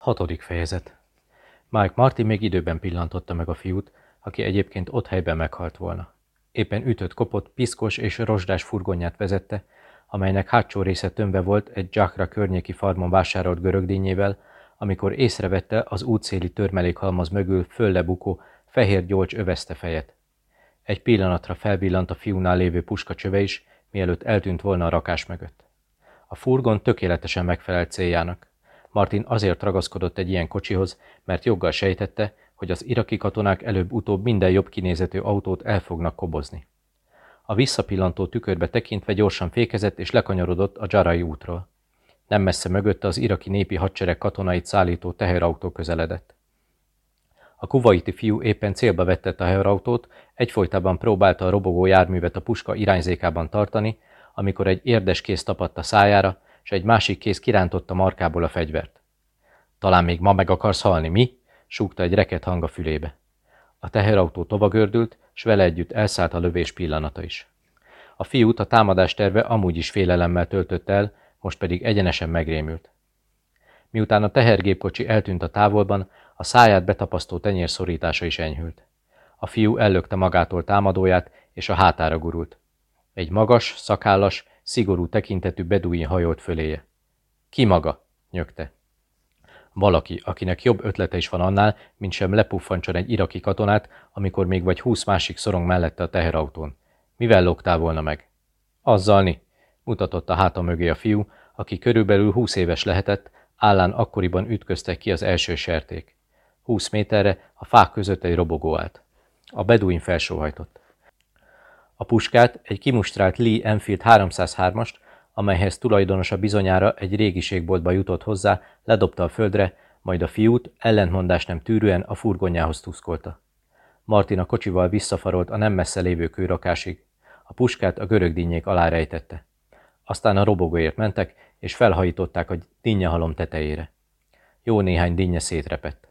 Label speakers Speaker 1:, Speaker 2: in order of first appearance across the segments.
Speaker 1: Hatodik fejezet Mike Martin még időben pillantotta meg a fiút, aki egyébként ott helyben meghalt volna. Éppen ütött kopott, piszkos és rozsdás furgonját vezette, amelynek hátsó része tömve volt egy Jakra környéki farmon vásárolt görögdínyével, amikor észrevette az útszéli törmelékhalmaz mögül föllebukó, fehér gyolcs övezte fejet. Egy pillanatra felvillant a fiúnál lévő puskacsöve is, mielőtt eltűnt volna a rakás mögött. A furgon tökéletesen megfelelt céljának. Martin azért ragaszkodott egy ilyen kocsihoz, mert joggal sejtette, hogy az iraki katonák előbb-utóbb minden jobb kinézető autót el fognak kobozni. A visszapillantó tükörbe tekintve gyorsan fékezett és lekanyarodott a Jarai útról. Nem messze mögötte az iraki népi hadsereg katonait szállító teherautó közeledett. A kuvaiti fiú éppen célba vette a teherautót, egyfolytában próbálta a robogó járművet a puska irányzékában tartani, amikor egy érdes kéz tapadt a szájára, és egy másik kéz kirántotta markából a fegyvert. Talán még ma meg akarsz halni, mi? súgta egy reket hang a fülébe. A teherautó tovagördült, s vele együtt elszállt a lövés pillanata is. A fiút a támadás terve amúgy is félelemmel töltött el, most pedig egyenesen megrémült. Miután a tehergépkocsi eltűnt a távolban, a száját betapasztó tenyérszorítása is enyhült. A fiú ellökte magától támadóját, és a hátára gurult. Egy magas, szakállas, szigorú tekintetű beduin hajolt föléje. Ki maga? nyögte. Valaki, akinek jobb ötlete is van annál, mint sem lepuffancson egy iraki katonát, amikor még vagy húsz másik szorong mellette a teherautón. Mivel lógtál volna meg? Azzal ni, mutatott a háta mögé a fiú, aki körülbelül húsz éves lehetett, állán akkoriban ütköztek ki az első serték. Húsz méterre a fák között egy robogó állt. A beduin felsóhajtott. A puskát egy kimustrált Lee Enfield 303-ast, amelyhez tulajdonosa bizonyára egy régiségboltba jutott hozzá, ledobta a földre, majd a fiút ellentmondás nem tűrően a furgonjához tuszkolta. Martin a kocsival visszafarolt a nem messze lévő kőrakásig. A puskát a görögdínyék alá rejtette. Aztán a robogóért mentek, és felhajították a dinnyehalom tetejére. Jó néhány dinnye szétrepett.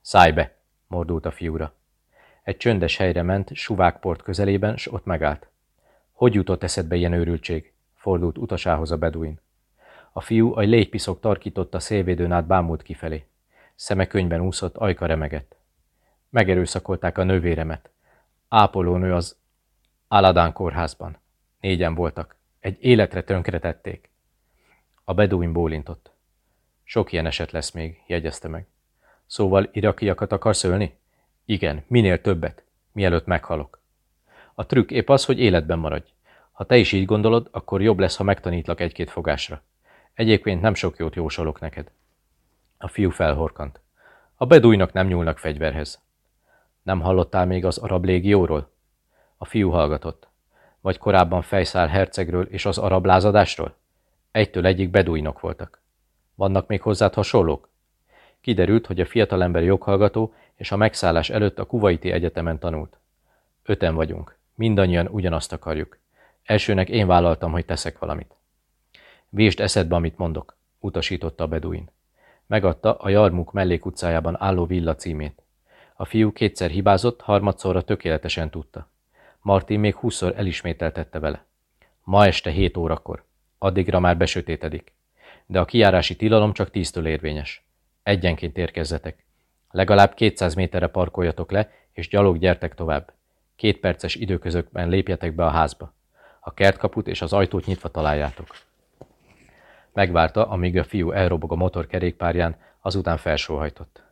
Speaker 1: Szállj mordult a fiúra. Egy csöndes helyre ment, suvákport közelében, s ott megállt. Hogy jutott eszedbe ilyen őrültség? fordult utasához a beduin. A fiú a légypiszok tarkította szélvédőn át bámult kifelé. Szeme könyben úszott, ajka remegett. Megerőszakolták a nővéremet. Ápolónő az Aladán kórházban. Négyen voltak. Egy életre tönkretették. A beduin bólintott. Sok ilyen eset lesz még, jegyezte meg. Szóval irakiakat akarsz ölni? Igen, minél többet, mielőtt meghalok. A trükk épp az, hogy életben maradj. Ha te is így gondolod, akkor jobb lesz, ha megtanítlak egy-két fogásra. Egyébként nem sok jót jósolok neked. A fiú felhorkant. A bedújnak nem nyúlnak fegyverhez. Nem hallottál még az arab légióról? A fiú hallgatott. Vagy korábban fejszál hercegről és az arab lázadásról? Egytől egyik bedújnok voltak. Vannak még hozzád hasonlók? Kiderült, hogy a fiatalember joghallgató, és a megszállás előtt a Kuwaiti Egyetemen tanult. Öten vagyunk. Mindannyian ugyanazt akarjuk. Elsőnek én vállaltam, hogy teszek valamit. Vésd eszedbe, amit mondok, utasította a beduin. Megadta a Jarmuk mellékutcájában álló villa címét. A fiú kétszer hibázott, harmadszorra tökéletesen tudta. Martin még húszszor elismételtette vele. Ma este hét órakor. Addigra már besötétedik. De a kiárási tilalom csak tíztől érvényes. Egyenként érkezzetek. Legalább 200 méterre parkoljatok le, és gyalog gyertek tovább. Két perces időközökben lépjetek be a házba. A kertkaput és az ajtót nyitva találjátok. Megvárta, amíg a fiú elrobog a motor kerékpárján, azután felsóhajtott.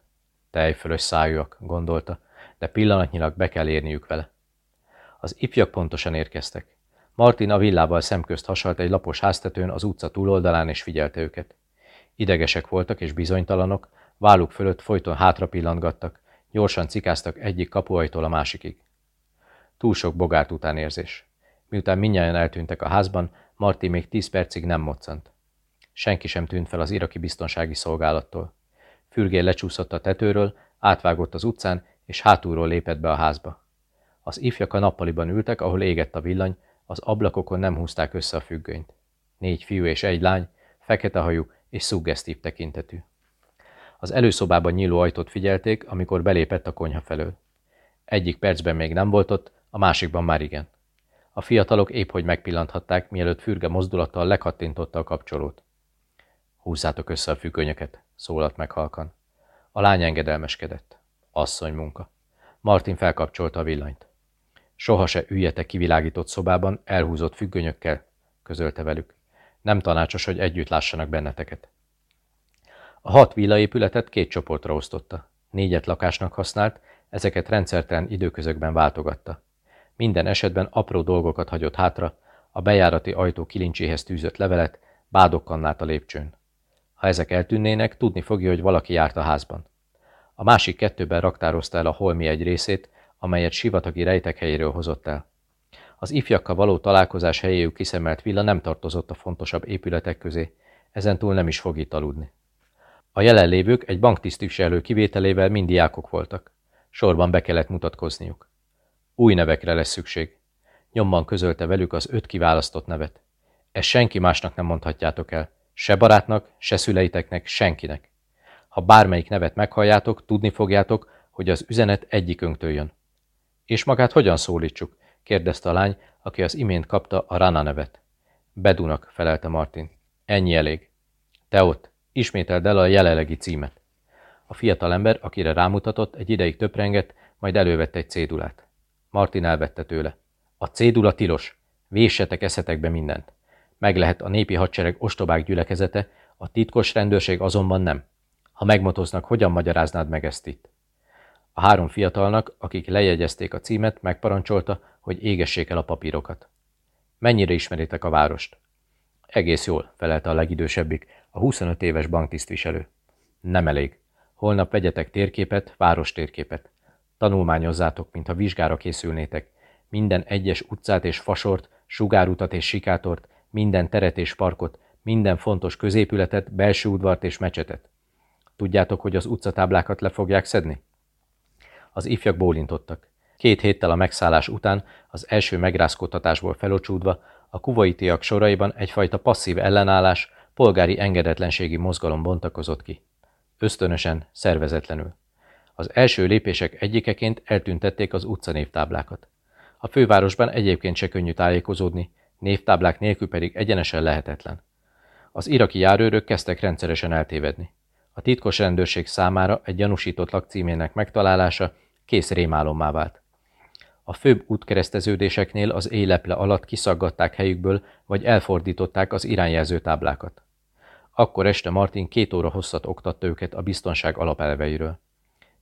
Speaker 1: Tejfölös szájúak, gondolta, de pillanatnyilag be kell érniük vele. Az ifjak pontosan érkeztek. Martin a villával szemközt hasalt egy lapos háztetőn az utca túloldalán és figyelte őket. Idegesek voltak és bizonytalanok, Váluk fölött folyton hátra pillantgattak, gyorsan cikáztak egyik kapuajtól a másikig. Túl sok bogárt utánérzés. Miután mindjárt eltűntek a házban, Marti még tíz percig nem moccant. Senki sem tűnt fel az iraki biztonsági szolgálattól. Fürgén lecsúszott a tetőről, átvágott az utcán, és hátulról lépett be a házba. Az ifjak a nappaliban ültek, ahol égett a villany, az ablakokon nem húzták össze a függönyt. Négy fiú és egy lány, fekete hajú és szuggesztív tekintetű. Az előszobában nyíló ajtót figyelték, amikor belépett a konyha felől. Egyik percben még nem volt ott, a másikban már igen. A fiatalok épp hogy megpillanthatták, mielőtt fürge mozdulattal lekattintotta a kapcsolót. Húzzátok össze a függönyöket, szólalt meg halkan. A lány engedelmeskedett. Asszony munka. Martin felkapcsolta a villanyt. Soha se üljetek kivilágított szobában, elhúzott függönyökkel, közölte velük. Nem tanácsos, hogy együtt lássanak benneteket. A hat villaépületet két csoportra osztotta. Négyet lakásnak használt, ezeket rendszertelen időközökben váltogatta. Minden esetben apró dolgokat hagyott hátra, a bejárati ajtó kilincséhez tűzött levelet, bádokkannát a lépcsőn. Ha ezek eltűnnének, tudni fogja, hogy valaki járt a házban. A másik kettőben raktározta el a holmi egy részét, amelyet sivatagi rejtek helyéről hozott el. Az ifjakkal való találkozás helyéül kiszemelt villa nem tartozott a fontosabb épületek közé, ezentúl nem is fog itt aludni. A jelenlévők egy banktisztviselő kivételével mind diákok voltak. Sorban be kellett mutatkozniuk. Új nevekre lesz szükség. Nyomban közölte velük az öt kiválasztott nevet. Ezt senki másnak nem mondhatjátok el. Se barátnak, se szüleiteknek, senkinek. Ha bármelyik nevet meghalljátok, tudni fogjátok, hogy az üzenet egyikünktől jön. És magát hogyan szólítsuk? kérdezte a lány, aki az imént kapta a Rana nevet. Bedunak, felelte Martin. Ennyi elég. Te ott, ismételd el a jelenlegi címet. A fiatalember, akire rámutatott, egy ideig töprengett, majd elővette egy cédulát. Martin elvette tőle. A cédula tilos. Véssetek eszetekbe mindent. Meg lehet a népi hadsereg ostobák gyülekezete, a titkos rendőrség azonban nem. Ha megmotoznak, hogyan magyaráznád meg ezt itt? A három fiatalnak, akik lejegyezték a címet, megparancsolta, hogy égessék el a papírokat. Mennyire ismeritek a várost? Egész jól, felelte a legidősebbik, a 25 éves banktisztviselő. Nem elég. Holnap vegyetek térképet, város térképet. Tanulmányozzátok, mintha vizsgára készülnétek. Minden egyes utcát és fasort, sugárutat és sikátort, minden teret és parkot, minden fontos középületet, belső udvart és mecsetet. Tudjátok, hogy az utcatáblákat le fogják szedni? Az ifjak bólintottak. Két héttel a megszállás után, az első megrázkódtatásból felocsúdva, a kuvaitiak soraiban egyfajta passzív ellenállás, polgári engedetlenségi mozgalom bontakozott ki. Ösztönösen, szervezetlenül. Az első lépések egyikeként eltüntették az utcanévtáblákat. A fővárosban egyébként se könnyű tájékozódni, névtáblák nélkül pedig egyenesen lehetetlen. Az iraki járőrök kezdtek rendszeresen eltévedni. A titkos rendőrség számára egy gyanúsított lakcímének megtalálása kész rémálommá vált. A főbb útkereszteződéseknél az éleple alatt kiszaggatták helyükből, vagy elfordították az irányjelző táblákat. Akkor este Martin két óra hosszat oktatta őket a biztonság alapelveiről.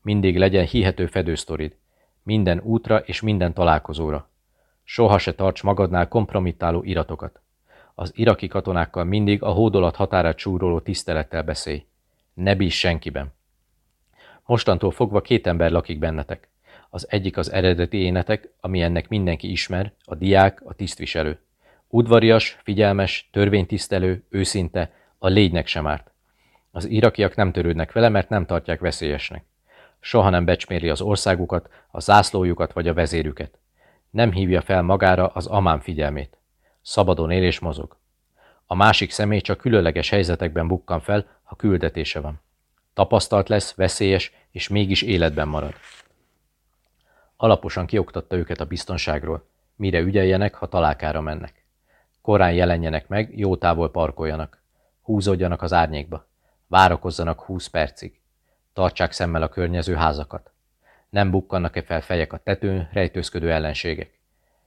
Speaker 1: Mindig legyen hihető fedősztorid. Minden útra és minden találkozóra. Soha se tarts magadnál kompromittáló iratokat. Az iraki katonákkal mindig a hódolat határát csúroló tisztelettel beszélj. Ne bízz senkiben. Mostantól fogva két ember lakik bennetek. Az egyik az eredeti énetek, ami ennek mindenki ismer, a diák, a tisztviselő. Udvarias, figyelmes, törvénytisztelő, őszinte, a légynek sem árt. Az irakiak nem törődnek vele, mert nem tartják veszélyesnek. Soha nem becsméri az országukat, a zászlójukat vagy a vezérüket. Nem hívja fel magára az amán figyelmét. Szabadon él és mozog. A másik személy csak különleges helyzetekben bukkan fel, ha küldetése van. Tapasztalt lesz, veszélyes, és mégis életben marad. Alaposan kioktatta őket a biztonságról, mire ügyeljenek, ha találkára mennek. Korán jelenjenek meg, jó távol parkoljanak. Húzódjanak az árnyékba. Várakozzanak húsz percig. Tartsák szemmel a környező házakat. Nem bukkannak-e fel fejek a tetőn, rejtőzködő ellenségek.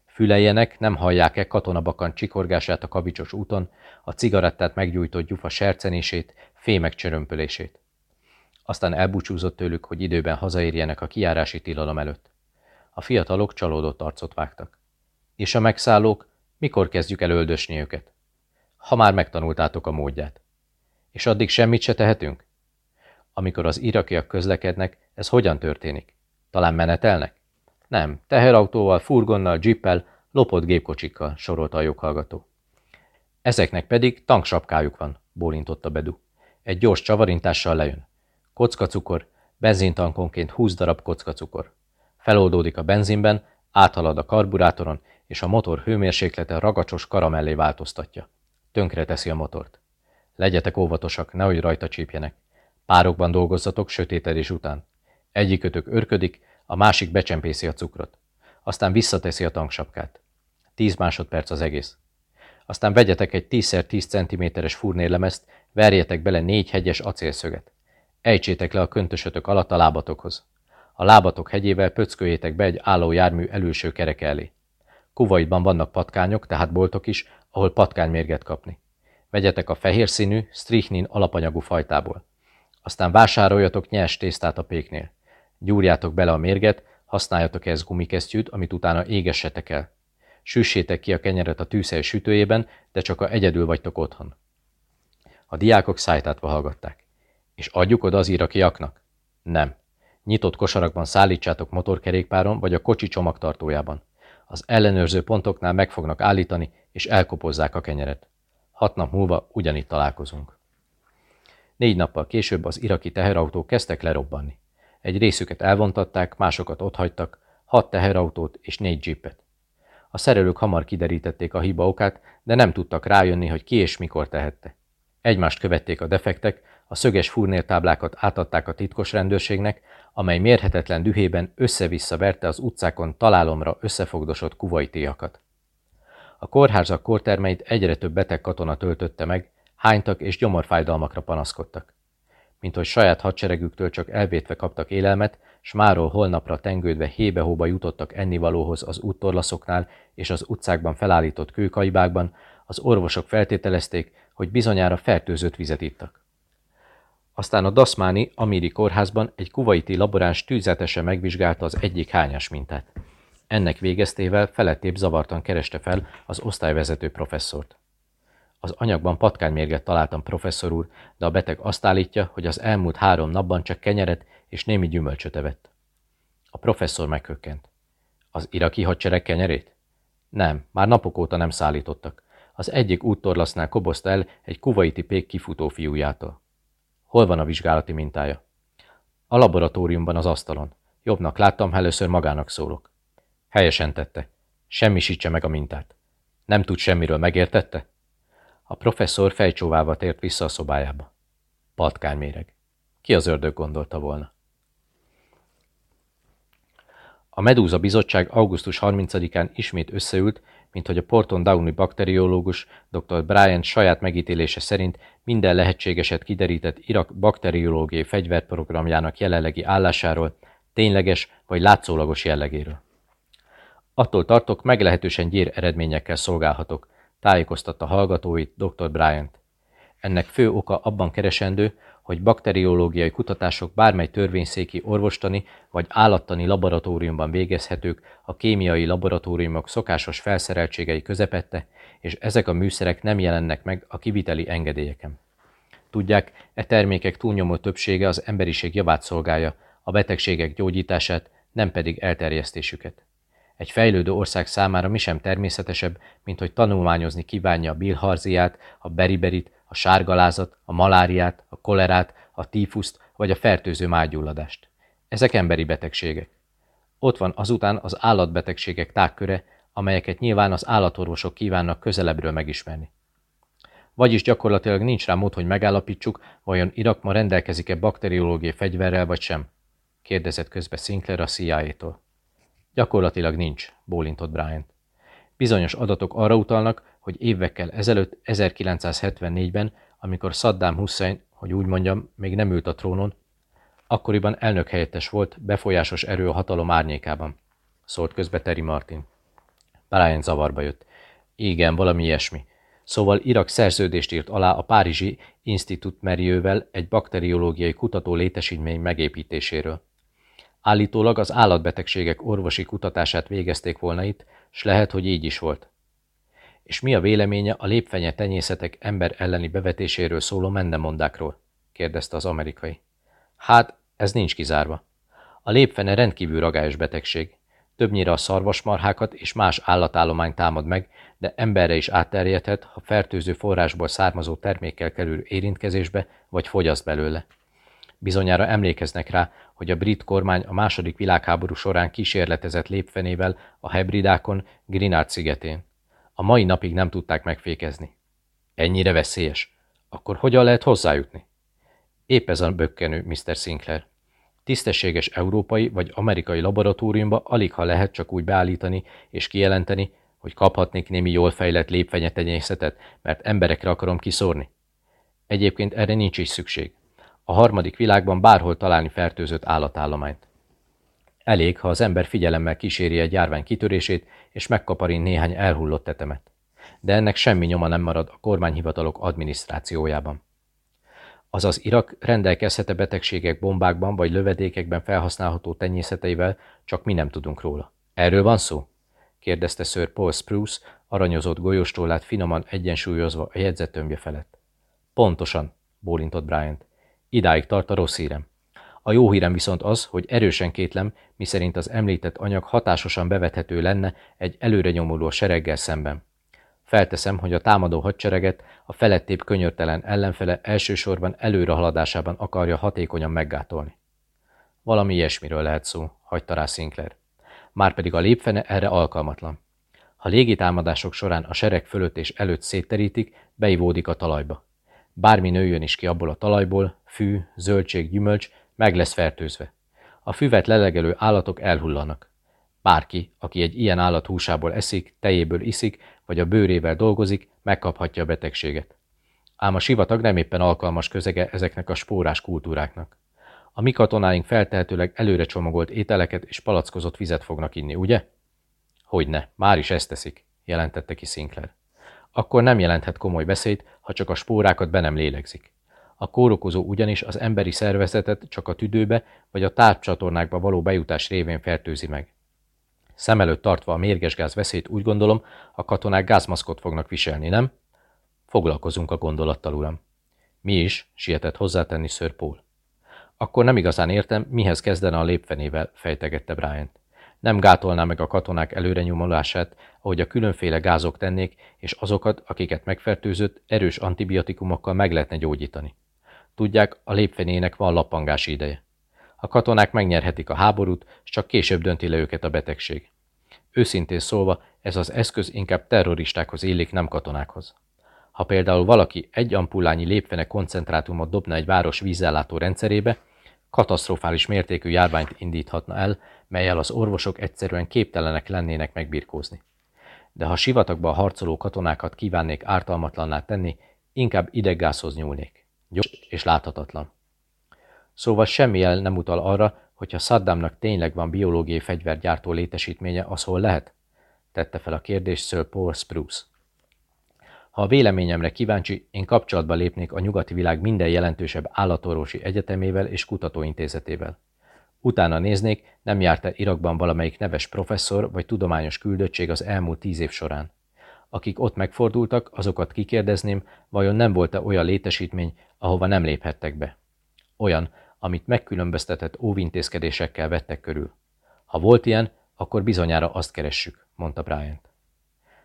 Speaker 1: Füleljenek, nem hallják-e katonabakan csikorgását a kavicsos úton, a cigarettát meggyújtott gyufa sercenését, fémek csörömpölését. Aztán elbúcsúzott tőlük, hogy időben hazaérjenek a kiárási tilalom előtt. A fiatalok csalódott arcot vágtak. És a megszállók, mikor kezdjük el őket? Ha már megtanultátok a módját. És addig semmit se tehetünk? Amikor az irakiak közlekednek, ez hogyan történik? Talán menetelnek? Nem, teherautóval, furgonnal, jippel, lopott gépkocsikkal, sorolta a joghallgató. Ezeknek pedig tanksapkájuk van, bólintotta Bedu. Egy gyors csavarintással lejön. Kockacukor, benzintankonként 20 darab kockacukor. Feloldódik a benzinben, áthalad a karburátoron, és a motor hőmérséklete ragacsos karamellé változtatja. Tönkre teszi a motort. Legyetek óvatosak, nehogy rajta csípjenek. Párokban dolgozzatok sötétedés után. Egyikötök örködik, a másik becsempészi a cukrot. Aztán visszateszi a tanksapkát. Tíz másodperc az egész. Aztán vegyetek egy 10x10 cm-es furnérlemezt, verjetek bele négy hegyes acélszöget. Ejtsétek le a köntösötök alatt a lábatokhoz. A lábatok hegyével pöcköljétek be egy álló jármű előső kerek elé. Kuvaitban vannak patkányok, tehát boltok is, ahol patkánymérget kapni. Vegyetek a fehér színű, strichnin alapanyagú fajtából. Aztán vásároljatok nyers tésztát a péknél. Gyúrjátok bele a mérget, használjatok ehhez gumikesztyűt, amit utána égessetek el. Süssétek ki a kenyeret a tűzhely sütőjében, de csak a egyedül vagytok otthon. A diákok szájtátva hallgatták. És adjuk oda az irakiaknak? Nem. Nyitott kosarakban szállítsátok motorkerékpáron vagy a kocsi csomagtartójában. Az ellenőrző pontoknál meg fognak állítani, és elkopozzák a kenyeret. Hat nap múlva ugyanitt találkozunk. Négy nappal később az iraki teherautók kezdtek lerobbanni. Egy részüket elvontatták, másokat otthagytak, hat teherautót és négy jeepet. A szerelők hamar kiderítették a hiba okát, de nem tudtak rájönni, hogy ki és mikor tehette. Egymást követték a defektek, a szöges furnértáblákat átadták a titkos rendőrségnek, amely mérhetetlen dühében össze-vissza verte az utcákon találomra összefogdosott kuvaitiakat. A kórházak kórtermeit egyre több beteg katona töltötte meg, hánytak és gyomorfájdalmakra panaszkodtak. Mint hogy saját hadseregüktől csak elvétve kaptak élelmet, s máról holnapra tengődve hébe-hóba jutottak ennivalóhoz az úttorlaszoknál és az utcákban felállított kőkaibákban, az orvosok feltételezték, hogy bizonyára fertőzött vizet ittak. Aztán a Daszmáni Amiri kórházban egy kuvaiti laboráns tűzetesen megvizsgálta az egyik hányás mintát. Ennek végeztével felettébb zavartan kereste fel az osztályvezető professzort. Az anyagban patkánymérget találtam, professzor úr, de a beteg azt állítja, hogy az elmúlt három napban csak kenyeret és némi gyümölcsöt evett. A professzor meghökkent. Az iraki hadsereg kenyerét? Nem, már napok óta nem szállítottak. Az egyik úttorlasznál kobozta el egy kuvaiti pék kifutó fiújától. Hol van a vizsgálati mintája? A laboratóriumban az asztalon. Jobbnak láttam, először magának szólok. Helyesen tette. Semmisítse meg a mintát. Nem tud semmiről, megértette? A professzor fejcsóvával tért vissza a szobájába. Patkányméreg. Ki az ördög gondolta volna? A Medúza Bizottság augusztus 30-án ismét összeült, mint hogy a Porton Downey bakteriológus dr. Bryant saját megítélése szerint minden lehetségeset kiderített Irak bakteriológiai fegyverprogramjának jelenlegi állásáról, tényleges vagy látszólagos jellegéről. Attól tartok, meglehetősen gyér eredményekkel szolgálhatok, tájékoztatta hallgatóit dr. Bryant. Ennek fő oka abban keresendő, hogy bakteriológiai kutatások bármely törvényszéki orvostani vagy állattani laboratóriumban végezhetők a kémiai laboratóriumok szokásos felszereltségei közepette, és ezek a műszerek nem jelennek meg a kiviteli engedélyeken. Tudják, e termékek túlnyomó többsége az emberiség javát szolgálja, a betegségek gyógyítását, nem pedig elterjesztésüket. Egy fejlődő ország számára mi sem természetesebb, mint hogy tanulmányozni kívánja a bilharziát, a beriberit, a sárgalázat, a maláriát, a kolerát, a tífuszt vagy a fertőző mágyulladást. Ezek emberi betegségek. Ott van azután az állatbetegségek tágköre, amelyeket nyilván az állatorvosok kívánnak közelebbről megismerni. Vagyis gyakorlatilag nincs rá mód, hogy megállapítsuk, vajon Irak ma rendelkezik-e bakteriológiai fegyverrel vagy sem? kérdezett közbe Sinclair a CIA-tól. Gyakorlatilag nincs, bólintott Bryant. Bizonyos adatok arra utalnak, hogy évekkel ezelőtt, 1974-ben, amikor Saddam Hussein, hogy úgy mondjam, még nem ült a trónon, akkoriban elnök helyettes volt, befolyásos erő a hatalom árnyékában. Szólt közbe Terry Martin. Brian zavarba jött. Igen, valami ilyesmi. Szóval Irak szerződést írt alá a Párizsi Institut Meriővel egy bakteriológiai kutató létesítmény megépítéséről. Állítólag az állatbetegségek orvosi kutatását végezték volna itt, s lehet, hogy így is volt. És mi a véleménye a lépfenye tenyészetek ember elleni bevetéséről szóló mendemondákról? kérdezte az amerikai. Hát, ez nincs kizárva. A lépfene rendkívül ragályos betegség. Többnyire a szarvasmarhákat és más állatállomány támad meg, de emberre is átterjedhet, ha fertőző forrásból származó termékkel kerül érintkezésbe, vagy fogyaszt belőle. Bizonyára emlékeznek rá, hogy a brit kormány a második világháború során kísérletezett lépfenével a hebridákon Grinard szigetén. A mai napig nem tudták megfékezni. Ennyire veszélyes. Akkor hogyan lehet hozzájutni? Épp ez a bökkenő, Mr. Sinclair. Tisztességes európai vagy amerikai laboratóriumba alig ha lehet csak úgy beállítani és kijelenteni, hogy kaphatnék némi jól fejlett lépfenyetenyészetet, mert emberekre akarom kiszórni. Egyébként erre nincs is szükség. A harmadik világban bárhol találni fertőzött állatállományt. Elég, ha az ember figyelemmel kíséri egy járvány kitörését, és megkaparint néhány elhullott tetemet. De ennek semmi nyoma nem marad a kormányhivatalok adminisztrációjában. Azaz Irak rendelkezhet-e betegségek bombákban vagy lövedékekben felhasználható tenyészeteivel, csak mi nem tudunk róla. Erről van szó? kérdezte Sir Paul Spruce, aranyozott golyóstollát finoman egyensúlyozva a jegyzetömbje felett. Pontosan, bólintott Bryant. Idáig tart a rossz hírem. A jó hírem viszont az, hogy erősen kétlem, miszerint az említett anyag hatásosan bevethető lenne egy előre nyomuló sereggel szemben. Felteszem, hogy a támadó hadsereget a felettébb könyörtelen ellenfele elsősorban előrehaladásában akarja hatékonyan meggátolni. Valami ilyesmiről lehet szó, hagyta rá Sinclair. Márpedig a lépfene erre alkalmatlan. Ha légitámadások során a sereg fölött és előtt szétterítik, beivódik a talajba. Bármi nőjön is ki abból a talajból, fű, zöldség, gyümölcs, meg lesz fertőzve. A füvet lelegelő állatok elhullanak. Bárki, aki egy ilyen állat húsából eszik, tejéből iszik, vagy a bőrével dolgozik, megkaphatja a betegséget. Ám a sivatag nem éppen alkalmas közege ezeknek a spórás kultúráknak. A mi katonáink feltehetőleg előre csomagolt ételeket és palackozott vizet fognak inni, ugye? Hogyne, már is ezt teszik, jelentette ki Sinclair. Akkor nem jelenthet komoly beszéd, ha csak a spórákat be nem lélegzik. A kórokozó ugyanis az emberi szervezetet csak a tüdőbe vagy a tárcsatornákba való bejutás révén fertőzi meg. Szem előtt tartva a mérges gáz veszélyt úgy gondolom, a katonák gázmaszkot fognak viselni, nem? Foglalkozunk a gondolattal, uram. Mi is, sietett hozzátenni Sir Paul. Akkor nem igazán értem, mihez kezdene a lépfenével, fejtegette Bryant. Nem gátolná meg a katonák előre nyomulását, ahogy a különféle gázok tennék, és azokat, akiket megfertőzött, erős antibiotikumokkal meg lehetne gyógyítani. Tudják, a lépfenének van lappangási ideje. A katonák megnyerhetik a háborút, és csak később dönti le őket a betegség. Őszintén szólva, ez az eszköz inkább terroristákhoz illik, nem katonákhoz. Ha például valaki egy ampullányi lépfene koncentrátumot dobna egy város vízellátó rendszerébe, katasztrofális mértékű járványt indíthatna el, melyel az orvosok egyszerűen képtelenek lennének megbirkózni. De ha sivatagba a harcoló katonákat kívánnék ártalmatlanná tenni, inkább ideggázhoz nyúlnék. Gyors és láthatatlan. Szóval semmi jel nem utal arra, hogy ha Saddamnak tényleg van biológiai fegyvergyártó létesítménye, az hol lehet? Tette fel a kérdést Sir Paul Spruce. Ha a véleményemre kíváncsi, én kapcsolatba lépnék a nyugati világ minden jelentősebb állatorvosi egyetemével és kutatóintézetével. Utána néznék, nem járt-e Irakban valamelyik neves professzor vagy tudományos küldöttség az elmúlt tíz év során. Akik ott megfordultak, azokat kikérdezném, vajon nem volt-e olyan létesítmény, ahova nem léphettek be. Olyan, amit megkülönböztetett óvintézkedésekkel vettek körül. Ha volt ilyen, akkor bizonyára azt keressük, mondta Bryant.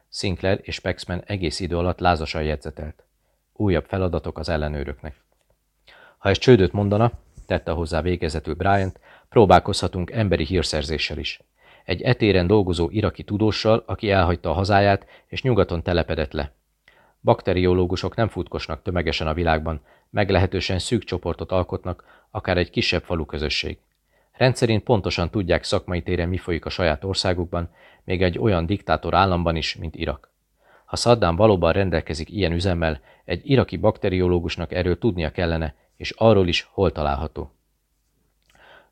Speaker 1: Sinclair és Paxman egész idő alatt lázasan jegyzetelt. Újabb feladatok az ellenőröknek. Ha ez csődöt mondana, tette hozzá végezetül Bryant, próbálkozhatunk emberi hírszerzéssel is. Egy etéren dolgozó iraki tudóssal, aki elhagyta a hazáját, és nyugaton telepedett le. Bakteriológusok nem futkosnak tömegesen a világban, meglehetősen szűk csoportot alkotnak, akár egy kisebb falu közösség. Rendszerint pontosan tudják szakmai téren mi folyik a saját országukban, még egy olyan diktátor államban is, mint Irak. Ha Saddam valóban rendelkezik ilyen üzemmel, egy iraki bakteriológusnak erről tudnia kellene, és arról is hol található.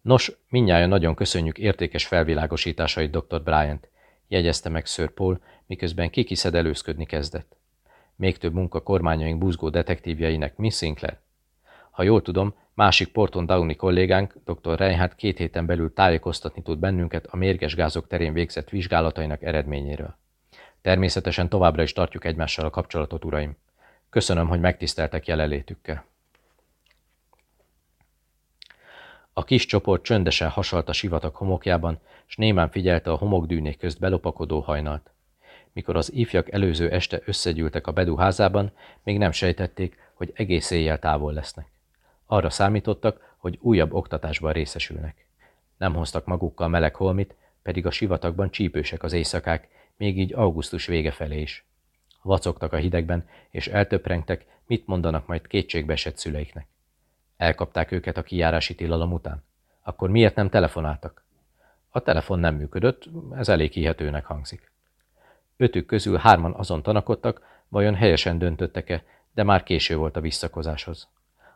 Speaker 1: Nos, mindnyáján nagyon köszönjük értékes felvilágosításait, dr. Bryant, jegyezte meg Sir Paul, miközben kikiszedelőzködni kezdett. Még több munka kormányaink buzgó detektívjeinek, Miss Sinclair. Ha jól tudom, másik Porton Downey kollégánk, dr. Reinhardt két héten belül tájékoztatni tud bennünket a mérges gázok terén végzett vizsgálatainak eredményéről. Természetesen továbbra is tartjuk egymással a kapcsolatot, uraim. Köszönöm, hogy megtiszteltek jelenlétükkel. A kis csoport csöndesen hasalt a sivatag homokjában, s némán figyelte a homokdűnék közt belopakodó hajnalt. Mikor az ifjak előző este összegyűltek a Bedu házában, még nem sejtették, hogy egész éjjel távol lesznek. Arra számítottak, hogy újabb oktatásban részesülnek. Nem hoztak magukkal meleg holmit, pedig a sivatagban csípősek az éjszakák, még így augusztus vége felé is. Vacogtak a hidegben, és eltöprengtek, mit mondanak majd kétségbeesett szüleiknek. Elkapták őket a kijárási tilalom után. Akkor miért nem telefonáltak? A telefon nem működött, ez elég hihetőnek hangzik. Ötük közül hárman azon tanakodtak, vajon helyesen döntöttek-e, de már késő volt a visszakozáshoz.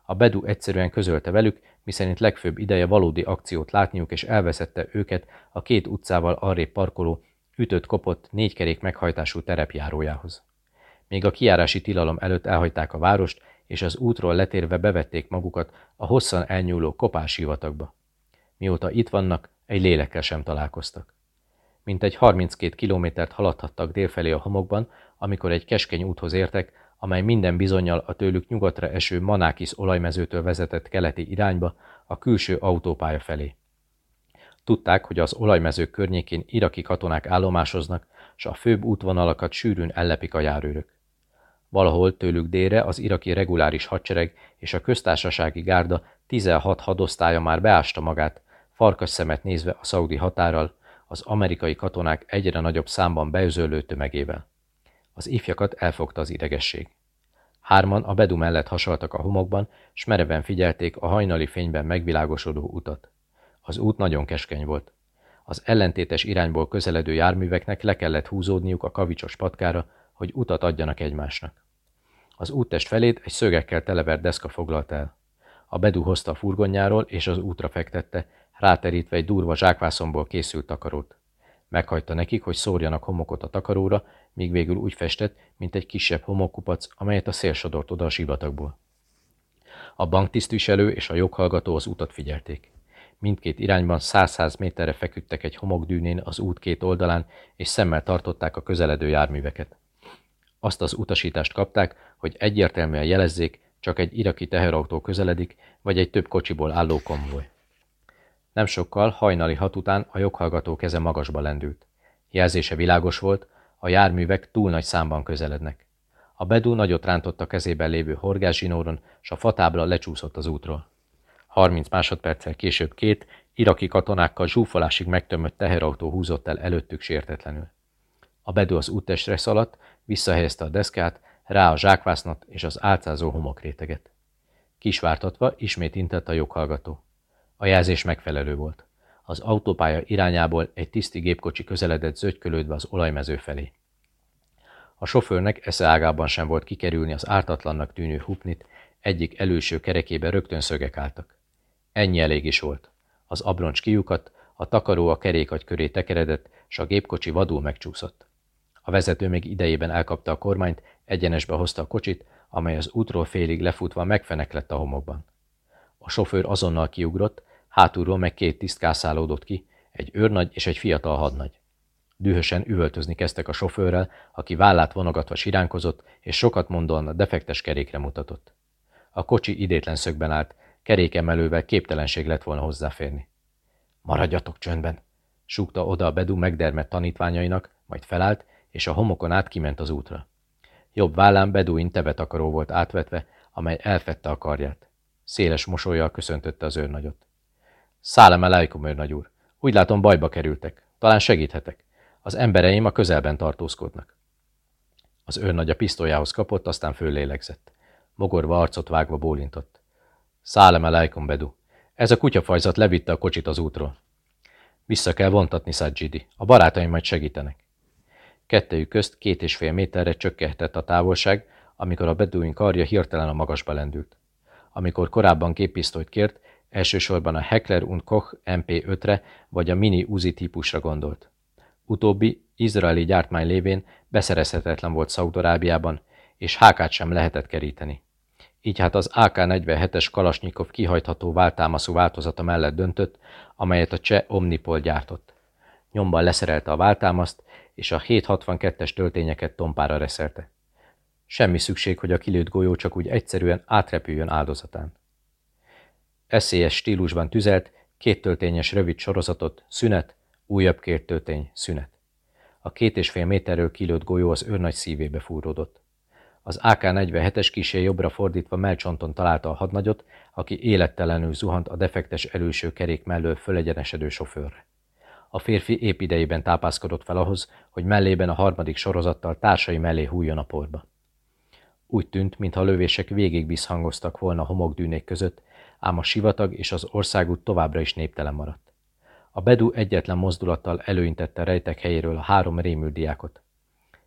Speaker 1: A Bedu egyszerűen közölte velük, miszerint legfőbb ideje valódi akciót látniuk, és elveszette őket a két utcával arrébb parkoló, ütött-kopott, négykerék meghajtású terepjárójához. Még a kiárási tilalom előtt elhagyták a várost, és az útról letérve bevették magukat a hosszan elnyúló kopás sivatagba. Mióta itt vannak, egy lélekkel sem találkoztak. Mint egy 32 kilométert haladhattak délfelé a homokban, amikor egy keskeny úthoz értek, amely minden bizonyal a tőlük nyugatra eső Manákis olajmezőtől vezetett keleti irányba, a külső autópálya felé. Tudták, hogy az olajmezők környékén iraki katonák állomásoznak, s a főbb útvonalakat sűrűn ellepik a járőrök. Valahol tőlük délre az iraki reguláris hadsereg és a köztársasági gárda 16 hadosztálya már beásta magát, farkas szemet nézve a szaudi határral, az amerikai katonák egyre nagyobb számban beözöllő tömegével. Az ifjakat elfogta az idegesség. Hárman a Bedu mellett hasaltak a homokban, s mereven figyelték a hajnali fényben megvilágosodó utat. Az út nagyon keskeny volt. Az ellentétes irányból közeledő járműveknek le kellett húzódniuk a kavicsos patkára, hogy utat adjanak egymásnak. Az úttest felét egy szögekkel televert deszka foglalt el. A Bedu hozta a furgonjáról, és az útra fektette, ráterítve egy durva zsákvászomból készült takarót. Meghagyta nekik, hogy szórjanak homokot a takaróra, míg végül úgy festett, mint egy kisebb homokkupac, amelyet a szél sodort oda a sivatagból. A banktisztviselő és a joghallgató az utat figyelték. Mindkét irányban száz-száz méterre feküdtek egy homokdűnén az út két oldalán, és szemmel tartották a közeledő járműveket. Azt az utasítást kapták, hogy egyértelműen jelezzék, csak egy iraki teherautó közeledik, vagy egy több kocsiból álló konvoj. Nem sokkal, hajnali hat után a joghallgató keze magasba lendült. Jelzése világos volt, a járművek túl nagy számban közelednek. A bedú nagyot rántott a kezében lévő horgászsinóron, s a fatábla lecsúszott az útról. 30 másodperccel később két, iraki katonákkal zsúfolásig megtömött teherautó húzott el előttük sértetlenül. A bedő az úttestre szaladt, visszahelyezte a deszkát, rá a zsákvásznat és az álcázó homokréteget. Kisvártatva ismét intett a joghallgató. A jelzés megfelelő volt. Az autópálya irányából egy tiszti gépkocsi közeledett zögykölődve az olajmező felé. A sofőrnek esze ágában sem volt kikerülni az ártatlannak tűnő hupnit, egyik előső kerekébe rögtön szögek álltak. Ennyi elég is volt. Az abroncs kiukat, a takaró a kerékagy köré tekeredett, s a gépkocsi vadul megcsúszott. A vezető még idejében elkapta a kormányt, egyenesbe hozta a kocsit, amely az útról félig lefutva megfeneklett a homokban. A sofőr azonnal kiugrott, hátulról meg két tiszt ki, egy őrnagy és egy fiatal hadnagy. Dühösen üvöltözni kezdtek a sofőrrel, aki vállát vonogatva siránkozott, és sokat mondóan a defektes kerékre mutatott. A kocsi idétlen szögben állt, kerékemelővel képtelenség lett volna hozzáférni. Maradjatok csöndben! súgta oda a Bedu megdermett tanítványainak, majd felállt, és a homokon át kiment az útra. Jobb vállán Beduin tevetakaró volt átvetve, amely elfette a karját. Széles mosolyjal köszöntötte az őrnagyot. Szálem aleikum, őrnagy úr. Úgy látom, bajba kerültek. Talán segíthetek. Az embereim a közelben tartózkodnak. Az őrnagy a pisztolyához kapott, aztán föllélegzett. Mogorva arcot vágva bólintott. Szálem aleikum, Bedu. Ez a kutyafajzat levitte a kocsit az útról. Vissza kell vontatni, Szadzsidi. A barátaim majd segítenek. Kettejük közt két és fél méterre csökkentett a távolság, amikor a beduin karja hirtelen a magasba lendült. Amikor korábban képpisztolyt kért, elsősorban a Heckler und Koch MP5-re vagy a Mini Uzi típusra gondolt. Utóbbi izraeli gyártmány lévén beszerezhetetlen volt Szaudarábiában, és hákát sem lehetett keríteni. Így hát az AK-47-es Kalasnyikov kihajtható váltámaszú változata mellett döntött, amelyet a cseh Omnipol gyártott. Nyomban leszerelte a váltámaszt, és a 762-es töltényeket tompára reszelte. Semmi szükség, hogy a kilőtt golyó csak úgy egyszerűen átrepüljön áldozatán. Eszélyes stílusban tüzelt, két töltényes rövid sorozatot, szünet, újabb két töltény, szünet. A két és fél méterről kilőtt golyó az őrnagy szívébe fúródott. Az AK-47-es kisé jobbra fordítva melcsonton találta a hadnagyot, aki élettelenül zuhant a defektes előső kerék mellől fölegyenesedő sofőrre. A férfi épp idejében tápászkodott fel ahhoz, hogy mellében a harmadik sorozattal társai mellé hújjon a porba. Úgy tűnt, mintha a lövések végig visszhangoztak volna a homokdűnék között, ám a sivatag és az országút továbbra is néptelen maradt. A Bedu egyetlen mozdulattal előintette rejtek helyéről a három rémült diákot.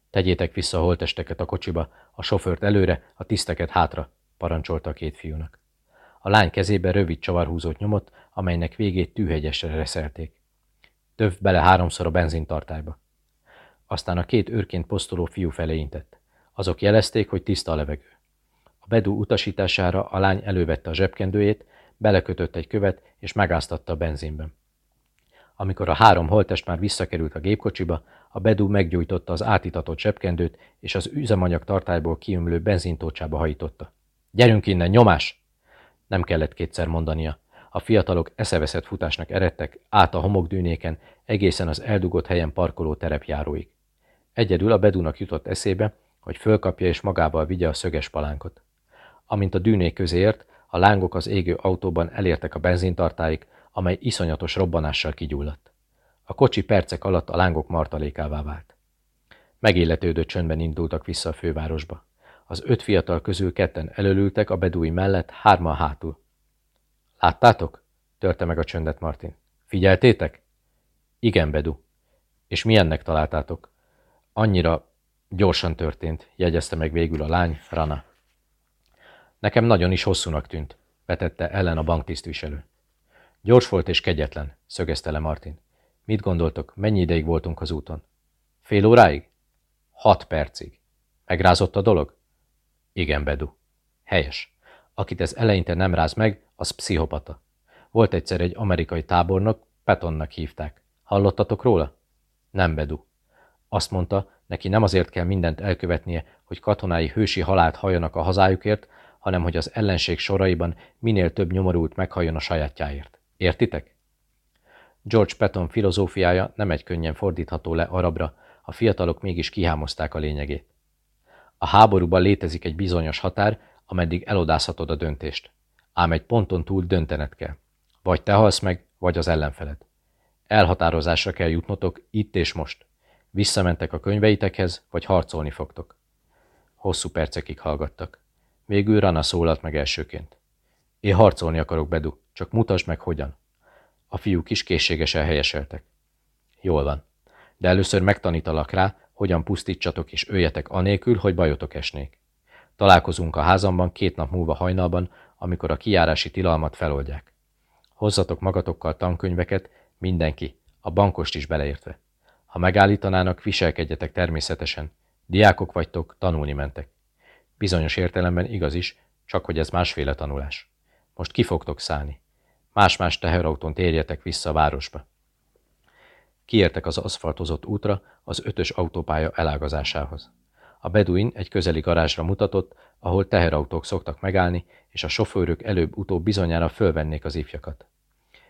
Speaker 1: Tegyétek vissza a holtesteket a kocsiba, a sofőrt előre, a tiszteket hátra, parancsolta a két fiúnak. A lány kezében rövid csavarhúzót nyomott, amelynek végét tűhegyesre reszelték. Töv bele háromszor a benzintartályba. Aztán a két őrként posztoló fiú felé intett. Azok jelezték, hogy tiszta a levegő. A bedú utasítására a lány elővette a zsebkendőjét, belekötött egy követ, és megáztatta a benzinben. Amikor a három holtest már visszakerült a gépkocsiba, a bedú meggyújtotta az átitatott zsebkendőt, és az üzemanyag tartályból kiümlő benzintócsába hajította. Gyerünk innen, nyomás! Nem kellett kétszer mondania. A fiatalok eszeveszett futásnak eredtek, át a homokdűnéken, egészen az eldugott helyen parkoló terepjáróig. Egyedül a bedúnak jutott eszébe, hogy fölkapja és magával vigye a szöges palánkot. Amint a dűnék közé ért, a lángok az égő autóban elértek a benzintartáig, amely iszonyatos robbanással kigyulladt. A kocsi percek alatt a lángok martalékává vált. Megilletődő csöndben indultak vissza a fővárosba. Az öt fiatal közül ketten előlültek a bedúi mellett, hárman hátul. Láttátok? törte meg a csöndet Martin. Figyeltétek? Igen, Bedu. És milyennek találtátok? Annyira gyorsan történt, jegyezte meg végül a lány, Rana. Nekem nagyon is hosszúnak tűnt, vetette ellen a banktisztviselő. Gyors volt és kegyetlen, szögezte le Martin. Mit gondoltok, mennyi ideig voltunk az úton? Fél óráig? Hat percig. Megrázott a dolog? Igen, Bedu. Helyes. Akit ez eleinte nem ráz meg, az pszichopata. Volt egyszer egy amerikai tábornok, Petonnak hívták. Hallottatok róla? Nem, Bedu. Azt mondta, neki nem azért kell mindent elkövetnie, hogy katonái hősi halált halljanak a hazájukért, hanem hogy az ellenség soraiban minél több nyomorult meghalljon a sajátjáért. Értitek? George Patton filozófiája nem egy könnyen fordítható le arabra, a fiatalok mégis kihámozták a lényegét. A háborúban létezik egy bizonyos határ, ameddig elodázhatod a döntést. Ám egy ponton túl döntened kell. Vagy te halsz meg, vagy az ellenfeled. Elhatározásra kell jutnotok itt és most. Visszamentek a könyveitekhez, vagy harcolni fogtok. Hosszú percekig hallgattak. Végül Rana szólalt meg elsőként. Én harcolni akarok, Bedu, csak mutasd meg hogyan. A fiúk is készségesen helyeseltek. Jól van, de először megtanítalak rá, hogyan pusztítsatok és öljetek anélkül, hogy bajotok esnék. Találkozunk a házamban két nap múlva hajnalban, amikor a kijárási tilalmat feloldják. Hozzatok magatokkal tankönyveket, mindenki, a bankost is beleértve. Ha megállítanának, viselkedjetek természetesen. Diákok vagytok, tanulni mentek. Bizonyos értelemben igaz is, csak hogy ez másféle tanulás. Most ki fogtok szállni. Más-más teherautón térjetek vissza a városba. Kiértek az aszfaltozott útra az ötös autópálya elágazásához. A Beduin egy közeli garázsra mutatott, ahol teherautók szoktak megállni, és a sofőrök előbb-utóbb bizonyára fölvennék az ifjakat.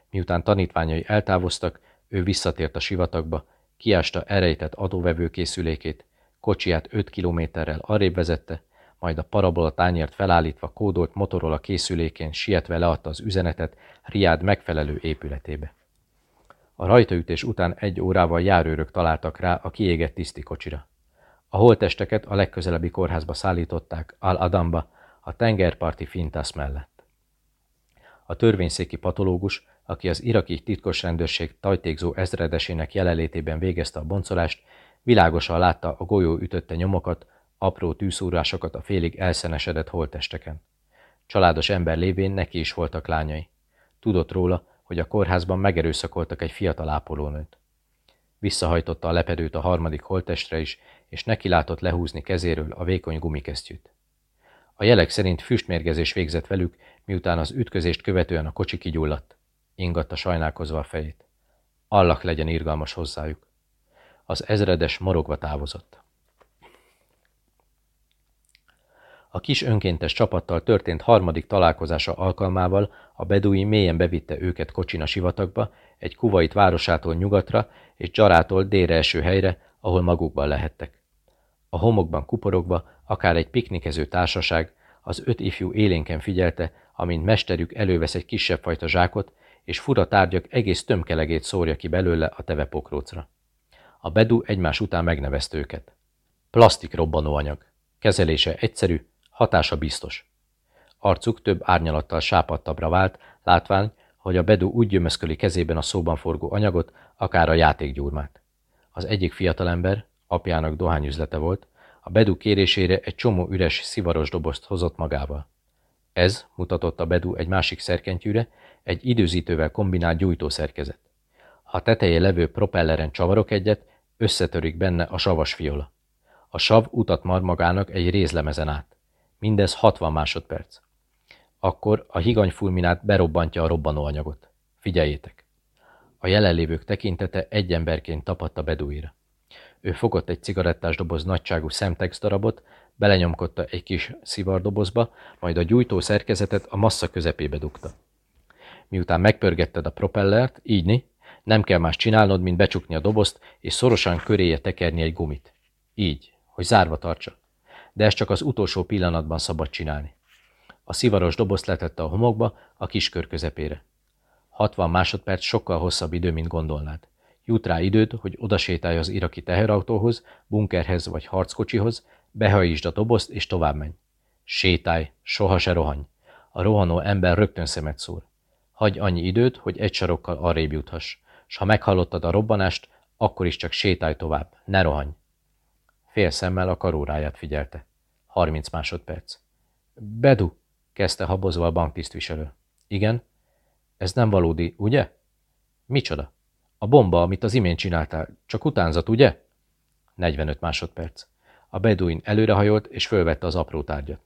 Speaker 1: Miután tanítványai eltávoztak, ő visszatért a sivatagba, kiásta erejtett adóvevőkészülékét, kocsiját öt kilométerrel arrébb vezette, majd a parabola tányért felállítva kódolt Motorola készülékén sietve leadta az üzenetet Riád megfelelő épületébe. A rajtaütés után egy órával járőrök találtak rá a kiégett tiszti kocsira. A holtesteket a legközelebbi kórházba szállították, Al-Adamba, a tengerparti Fintas mellett. A törvényszéki patológus, aki az iraki titkos rendőrség tajtékzó ezredesének jelenlétében végezte a boncolást, világosan látta a golyó ütötte nyomokat, apró tűszúrásokat a félig elszenesedett holtesteken. Családos ember lévén neki is voltak lányai. Tudott róla, hogy a kórházban megerőszakoltak egy fiatal ápolónőt. Visszahajtotta a lepedőt a harmadik holtestre is, és neki látott lehúzni kezéről a vékony gumikesztyűt. A jelek szerint füstmérgezés végzett velük, miután az ütközést követően a kocsi kigyulladt. Ingatta sajnálkozva a fejét. Allak legyen irgalmas hozzájuk. Az ezredes morogva távozott. A kis önkéntes csapattal történt harmadik találkozása alkalmával a bedui mélyen bevitte őket kocsina sivatagba, egy kuvait városától nyugatra és Dzsarától délre eső helyre, ahol magukban lehettek. A homokban kuporogva, akár egy piknikező társaság, az öt ifjú élénken figyelte, amint mesterük elővesz egy kisebb fajta zsákot, és fura tárgyak egész tömkelegét szórja ki belőle a tevepokrócra. A bedu egymás után megnevezte őket. Plastik robbanóanyag. Kezelése egyszerű, hatása biztos. Arcuk több árnyalattal sápadtabbra vált, látván, hogy a bedu úgy gyömözköli kezében a szóban forgó anyagot, akár a játékgyúrmát. Az egyik fiatalember, Apjának dohányüzlete volt, a Bedu kérésére egy csomó üres, szivaros dobozt hozott magával. Ez, mutatott a Bedu egy másik szerkentyűre, egy időzítővel kombinált gyújtószerkezet. Ha teteje levő propelleren csavarok egyet, összetörik benne a savas fiola. A sav utat mar magának egy rézlemezen át. Mindez 60 másodperc. Akkor a higany fulminát berobbantja a robbanóanyagot. Figyeljétek! A jelenlévők tekintete egy emberként tapadt a beduira. Ő fogott egy cigarettás doboz nagyságú szemtex darabot, belenyomkodta egy kis szivardobozba, majd a gyújtó szerkezetet a massza közepébe dugta. Miután megpörgetted a propellert, így ni, nem kell más csinálnod, mint becsukni a dobozt, és szorosan köréje tekerni egy gumit. Így, hogy zárva tartsa. De ezt csak az utolsó pillanatban szabad csinálni. A szivaros dobozt letette a homokba, a kiskör közepére. 60 másodperc sokkal hosszabb idő, mint gondolnád. Jut rá időd, hogy odasétálj az iraki teherautóhoz, bunkerhez vagy harckocsihoz, behajítsd a dobozt és tovább menj. Sétálj, soha se rohanj. A rohanó ember rögtön szemet szúr. Hagy annyi időt, hogy egy sarokkal arrébb juthass, s ha meghallottad a robbanást, akkor is csak sétálj tovább, ne rohanj. Fél szemmel a karóráját figyelte. 30 másodperc. Bedu, kezdte habozva a banktisztviselő. Igen? Ez nem valódi, ugye? Micsoda? A bomba, amit az imént csináltál, csak utánzat, ugye? 45 másodperc. A beduin előrehajolt és fölvette az apró tárgyat.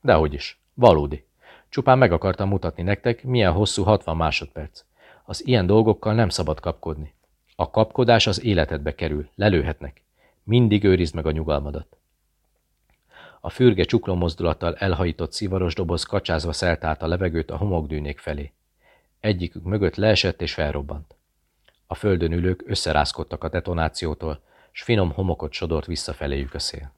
Speaker 1: Dehogy is. Valódi. Csupán meg akartam mutatni nektek, milyen hosszú 60 másodperc. Az ilyen dolgokkal nem szabad kapkodni. A kapkodás az életedbe kerül, lelőhetnek. Mindig őrizd meg a nyugalmadat. A fürge csukló mozdulattal elhajított szivaros doboz kacsázva szelt át a levegőt a homokdűnék felé. Egyikük mögött leesett és felrobbant. A földön ülők összerázkodtak a detonációtól, s finom homokot sodort visszafeléjük a szél.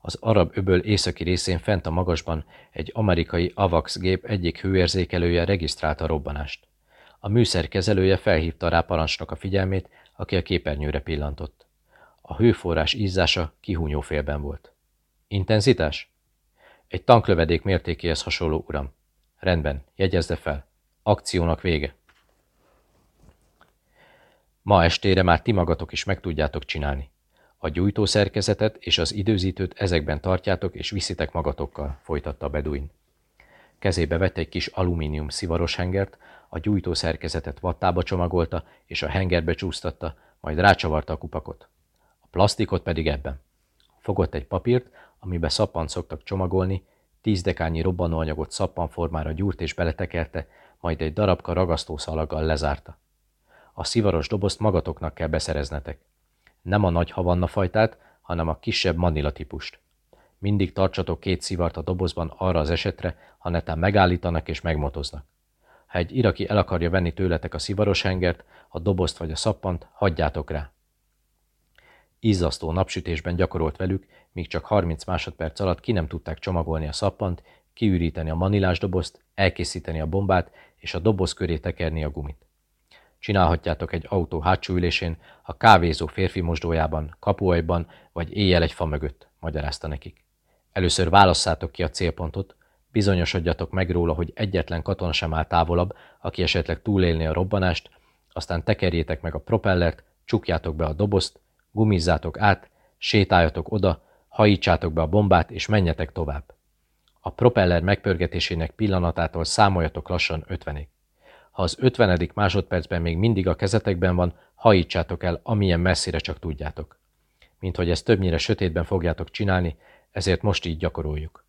Speaker 1: Az arab öböl északi részén fent a magasban egy amerikai AVAX gép egyik hőérzékelője regisztrálta a robbanást. A műszer kezelője felhívta rá parancsnok a figyelmét, aki a képernyőre pillantott. A hőforrás ízása kihúnyó félben volt. Intenzitás? Egy tanklövedék mértékéhez hasonló, uram. Rendben, jegyezze fel. Akciónak vége. Ma estére már ti magatok is meg tudjátok csinálni. A gyújtószerkezetet és az időzítőt ezekben tartjátok és viszitek magatokkal, folytatta Beduin. Kezébe vett egy kis alumínium szivaros hengert, a gyújtószerkezetet vattába csomagolta, és a hengerbe csúsztatta, majd rácsavarta a kupakot. A plastikot pedig ebben. Fogott egy papírt, amibe szappant szoktak csomagolni, tíz dekányi robbanóanyagot szappanformára gyúrt és beletekerte, majd egy darabka ragasztószalaggal lezárta. A szivaros dobozt magatoknak kell beszereznetek. Nem a nagy havanna fajtát, hanem a kisebb manila típust. Mindig tartsatok két szivart a dobozban arra az esetre, ha netán megállítanak és megmotoznak. Ha egy iraki el akarja venni tőletek a szivaros hengert, a dobozt vagy a szappant, hagyjátok rá. Izzasztó napsütésben gyakorolt velük, míg csak 30 másodperc alatt ki nem tudták csomagolni a szappant, kiüríteni a manilás dobozt, elkészíteni a bombát és a doboz köré tekerni a gumit. Csinálhatjátok egy autó hátsó ülésén, a kávézó férfi mosdójában, kapuajban vagy éjjel egy fa mögött, magyarázta nekik. Először válasszátok ki a célpontot, bizonyosodjatok meg róla, hogy egyetlen katona sem áll távolabb, aki esetleg túlélni a robbanást, aztán tekerjétek meg a propellert, csukjátok be a dobozt, gumizzátok át, sétáljatok oda, hajítsátok be a bombát és menjetek tovább. A propeller megpörgetésének pillanatától számoljatok lassan ötvenig. Ha az ötvenedik másodpercben még mindig a kezetekben van, hajítsátok el, amilyen messzire csak tudjátok. Mint hogy ezt többnyire sötétben fogjátok csinálni, ezért most így gyakoroljuk.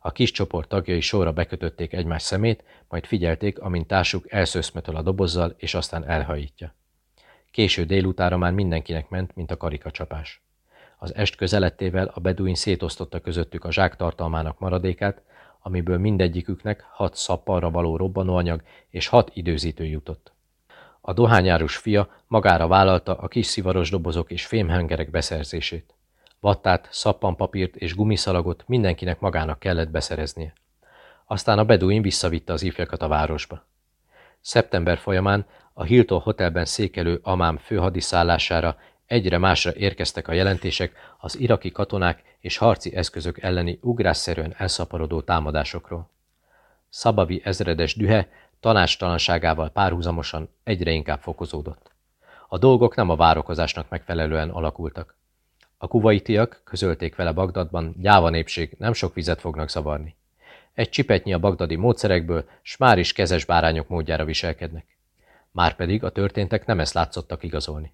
Speaker 1: A kis csoport tagjai sorra bekötötték egymás szemét, majd figyelték, amint társuk elszöszmetől a dobozzal, és aztán elhajítja. Késő délutára már mindenkinek ment, mint a karikacsapás. Az est közelettével a beduin szétosztotta közöttük a zsák tartalmának maradékát, amiből mindegyiküknek hat szappanra való robbanóanyag és hat időzítő jutott. A dohányárus fia magára vállalta a kis szivaros dobozok és fémhengerek beszerzését. Vattát, szappanpapírt és gumiszalagot mindenkinek magának kellett beszereznie. Aztán a Beduin visszavitte az ifjakat a városba. Szeptember folyamán a Hilton Hotelben székelő Amám főhadiszállására egyre másra érkeztek a jelentések az iraki katonák és harci eszközök elleni ugrásszerűen elszaporodó támadásokról. Szabavi ezredes dühe tanástalanságával párhuzamosan egyre inkább fokozódott. A dolgok nem a várokozásnak megfelelően alakultak. A kuvaitiak közölték vele Bagdadban, gyáva népség, nem sok vizet fognak zavarni. Egy csipetnyi a bagdadi módszerekből, s már is kezes bárányok módjára viselkednek. Márpedig a történtek nem ezt látszottak igazolni.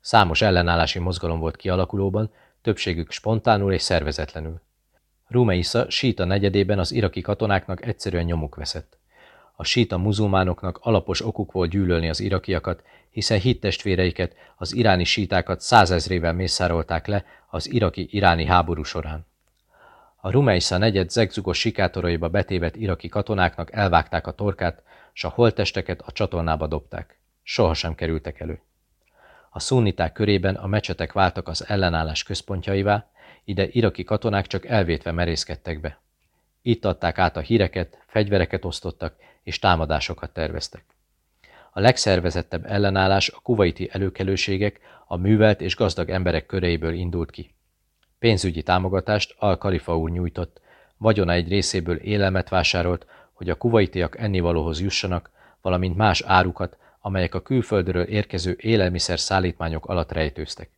Speaker 1: Számos ellenállási mozgalom volt kialakulóban, többségük spontánul és szervezetlenül. Rumeisa síta negyedében az iraki katonáknak egyszerűen nyomuk veszett. A síta muzulmánoknak alapos okuk volt gyűlölni az irakiakat, hiszen hittestvéreiket, az iráni sítákat százezrével mészárolták le az iraki-iráni háború során. A Rumeisa negyed zegzugos sikátoraiba betévet iraki katonáknak elvágták a torkát, s a holtesteket a csatornába dobták. Sohasem kerültek elő. A szunniták körében a mecsetek váltak az ellenállás központjaivá, ide iraki katonák csak elvétve merészkedtek be. Itt adták át a híreket, fegyvereket osztottak és támadásokat terveztek. A legszervezettebb ellenállás a kuvaiti előkelőségek, a művelt és gazdag emberek köreiből indult ki. Pénzügyi támogatást Al-Kalifa úr nyújtott, vagyona egy részéből élelmet vásárolt, hogy a kuvaitiak ennivalóhoz jussanak, valamint más árukat, amelyek a külföldről érkező élelmiszer szállítmányok alatt rejtőztek.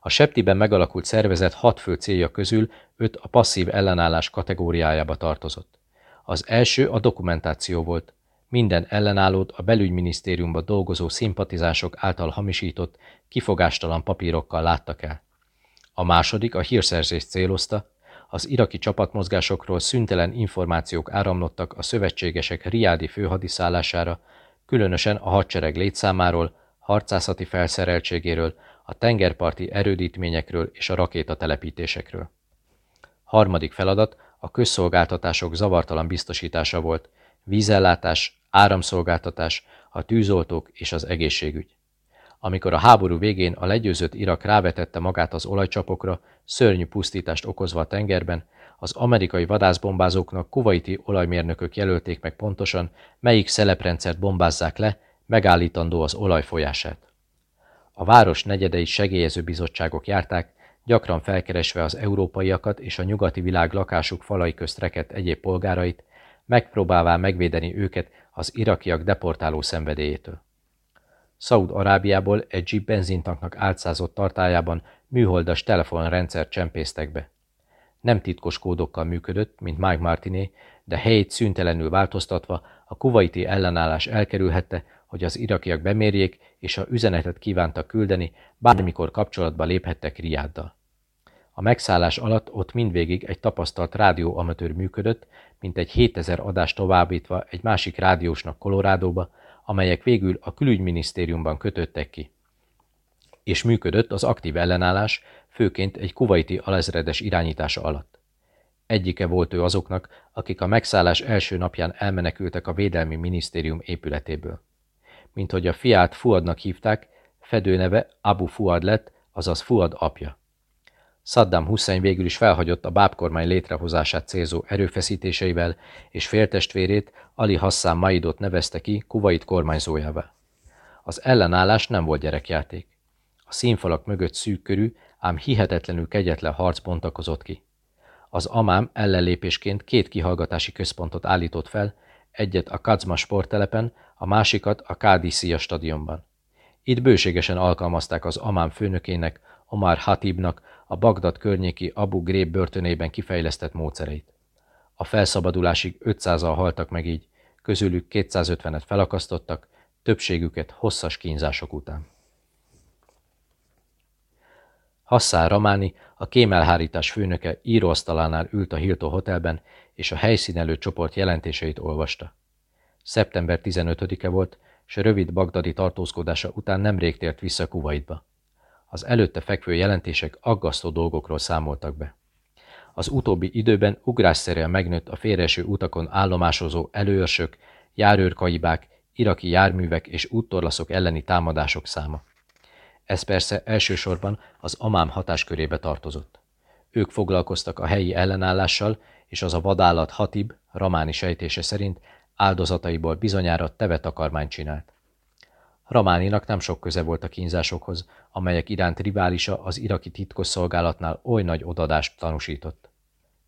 Speaker 1: A Septiben megalakult szervezet hat fő célja közül öt a passzív ellenállás kategóriájába tartozott. Az első a dokumentáció volt. Minden ellenállót a belügyminisztériumban dolgozó szimpatizások által hamisított, kifogástalan papírokkal láttak el. A második a hírszerzést célozta, az iraki csapatmozgásokról szüntelen információk áramlottak a szövetségesek riádi főhadiszállására, különösen a hadsereg létszámáról, harcászati felszereltségéről, a tengerparti erődítményekről és a rakétatelepítésekről. Harmadik feladat a közszolgáltatások zavartalan biztosítása volt, vízellátás, áramszolgáltatás, a tűzoltók és az egészségügy. Amikor a háború végén a legyőzött Irak rávetette magát az olajcsapokra, szörnyű pusztítást okozva a tengerben, az amerikai vadászbombázóknak kuvaiti olajmérnökök jelölték meg pontosan, melyik szeleprendszert bombázzák le, megállítandó az olaj folyását. A város negyedei segélyező bizottságok járták, gyakran felkeresve az európaiakat és a nyugati világ lakásuk falai közt rekett egyéb polgárait, megpróbálvá megvédeni őket az irakiak deportáló szenvedélyétől. Szaud-Arábiából egy jeep benzintanknak álcázott tartájában műholdas telefonrendszert csempésztek be. Nem titkos kódokkal működött, mint Mike Martiné, de helyét szüntelenül változtatva a kuvaiti ellenállás elkerülhette, hogy az irakiak bemérjék, és a üzenetet kívántak küldeni, bármikor kapcsolatba léphettek Riáddal. A megszállás alatt ott mindvégig egy tapasztalt rádióamatőr működött, mint egy 7000 adást továbbítva egy másik rádiósnak Kolorádóba, amelyek végül a külügyminisztériumban kötöttek ki. És működött az aktív ellenállás, főként egy kuvaiti alezredes irányítása alatt. Egyike volt ő azoknak, akik a megszállás első napján elmenekültek a Védelmi Minisztérium épületéből. Mint hogy a fiát Fuadnak hívták, fedőneve Abu Fuad lett, azaz Fuad apja. Saddam Hussein végül is felhagyott a bábkormány létrehozását célzó erőfeszítéseivel, és féltestvérét Ali Hassan Maidot nevezte ki Kuwait kormányzójává. Az ellenállás nem volt gyerekjáték. A színfalak mögött szűk körű, ám hihetetlenül kegyetlen harc bontakozott ki. Az Amám ellenlépésként két kihallgatási központot állított fel, egyet a Kadzma sporttelepen, a másikat a Kádisziya stadionban. Itt bőségesen alkalmazták az Amám főnökének, Omar Hatibnak a Bagdad környéki Abu Ghraib börtönében kifejlesztett módszereit. A felszabadulásig 500-al haltak meg így, közülük 250-et felakasztottak, többségüket hosszas kínzások után. Hassán Ramáni, a kémelhárítás főnöke íróasztalánál ült a Hilton Hotelben, és a helyszínelő csoport jelentéseit olvasta. Szeptember 15-e volt, és rövid bagdadi tartózkodása után nemrég tért vissza Kuwaitba. Az előtte fekvő jelentések aggasztó dolgokról számoltak be. Az utóbbi időben ugrásszerűen megnőtt a félreső utakon állomásozó előörsök, járőrkaibák, iraki járművek és úttorlaszok elleni támadások száma. Ez persze elsősorban az amám hatáskörébe tartozott. Ők foglalkoztak a helyi ellenállással, és az a vadállat Hatib, Ramáni sejtése szerint áldozataiból bizonyára tevetakarmányt csinált. Ramáninak nem sok köze volt a kínzásokhoz, amelyek iránt riválisa az iraki titkosszolgálatnál oly nagy odadást tanúsított.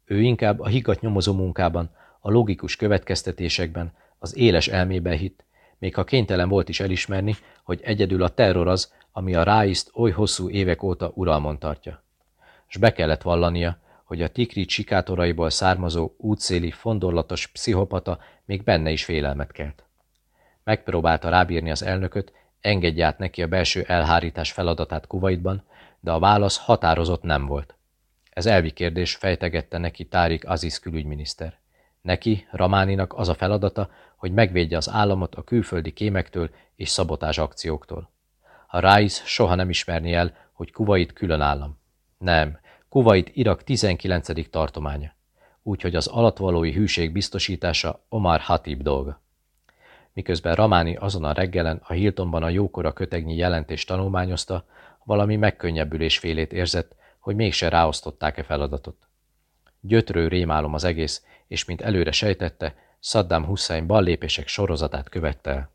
Speaker 1: Ő inkább a higat nyomozó munkában, a logikus következtetésekben, Az éles elmébe hitt, még ha kénytelen volt is elismerni, hogy egyedül a terror az, ami a ráiszt oly hosszú évek óta uralmon tartja. S be kellett vallania, hogy a tikrit sikátoraiból származó útszéli, fondorlatos pszichopata még benne is félelmet kelt. Megpróbálta rábírni az elnököt, engedje át neki a belső elhárítás feladatát Kuwaitban, de a válasz határozott nem volt. Ez elvi kérdés fejtegette neki Tárik Aziz külügyminiszter. Neki, Ramáninak az a feladata, hogy megvédje az államot a külföldi kémektől és szabotás akcióktól. A Rais soha nem ismerni el, hogy Kuwait külön állam. Nem, Kuwait Irak 19. tartománya, úgyhogy az alatvalói hűség biztosítása Omar Hatib dolga. Miközben Ramáni azon a reggelen a Hiltonban a jókora kötegnyi jelentést tanulmányozta, valami megkönnyebbülés félét érzett, hogy mégse ráosztották-e feladatot. Gyötrő rémálom az egész, és mint előre sejtette, Saddam Hussein ballépések sorozatát követte.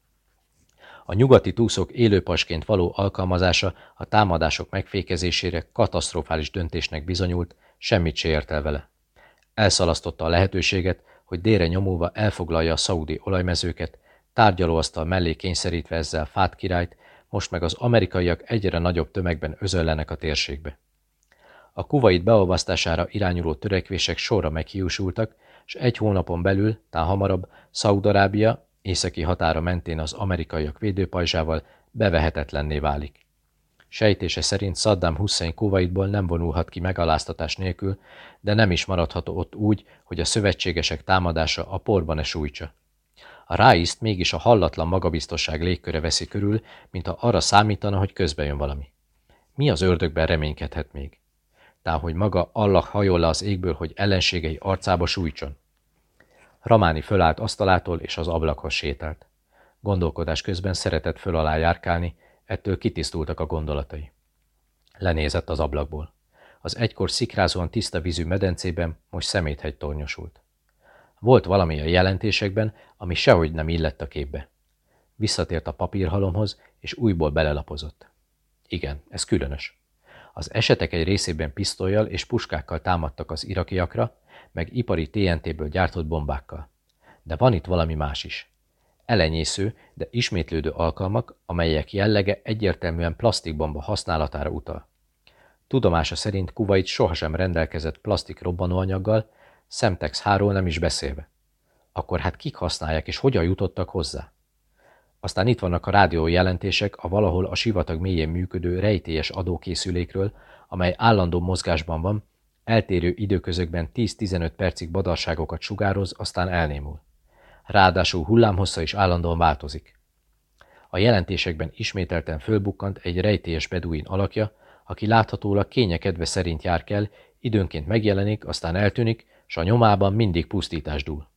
Speaker 1: A nyugati túszok élőpasként való alkalmazása a támadások megfékezésére katasztrofális döntésnek bizonyult, semmit se ért el vele. Elszalasztotta a lehetőséget, hogy délre nyomulva elfoglalja a szaudi olajmezőket, tárgyalóasztal mellé kényszerítve ezzel Fát királyt, most meg az amerikaiak egyre nagyobb tömegben özöllenek a térségbe. A kuvait beolvasztására irányuló törekvések sorra meghiúsultak, és egy hónapon belül, tá hamarabb, Szaudarábia északi határa mentén az amerikaiak védőpajzsával bevehetetlenné válik. Sejtése szerint Saddam Hussein Kuwaitból nem vonulhat ki megaláztatás nélkül, de nem is maradhat ott úgy, hogy a szövetségesek támadása a porban e sújtsa. A ráiszt mégis a hallatlan magabiztosság légköre veszi körül, mint ha arra számítana, hogy közbejön valami. Mi az ördögben reménykedhet még? Tá, hogy maga Allah hajol le az égből, hogy ellenségei arcába sújtson. Ramáni fölállt asztalától és az ablakhoz sétált. Gondolkodás közben szeretett föl alá járkálni, ettől kitisztultak a gondolatai. Lenézett az ablakból. Az egykor szikrázóan tiszta vízű medencében most szeméthegy tornyosult. Volt valami a jelentésekben, ami sehogy nem illett a képbe. Visszatért a papírhalomhoz, és újból belelapozott. Igen, ez különös. Az esetek egy részében pisztolyjal és puskákkal támadtak az irakiakra, meg ipari TNT-ből gyártott bombákkal. De van itt valami más is. Elenyésző, de ismétlődő alkalmak, amelyek jellege egyértelműen plastikbomba használatára utal. Tudomása szerint Kuwait sohasem rendelkezett plastik robbanóanyaggal, Semtex 3 nem is beszélve. Akkor hát kik használják és hogyan jutottak hozzá? Aztán itt vannak a rádió jelentések a valahol a sivatag mélyén működő rejtélyes adókészülékről, amely állandó mozgásban van, eltérő időközökben 10-15 percig badarságokat sugároz, aztán elnémul. Ráadásul hullámhossza is állandóan változik. A jelentésekben ismételten fölbukkant egy rejtélyes beduin alakja, aki láthatólag kényekedve szerint jár kell, időnként megjelenik, aztán eltűnik, s a nyomában mindig pusztítás dúl.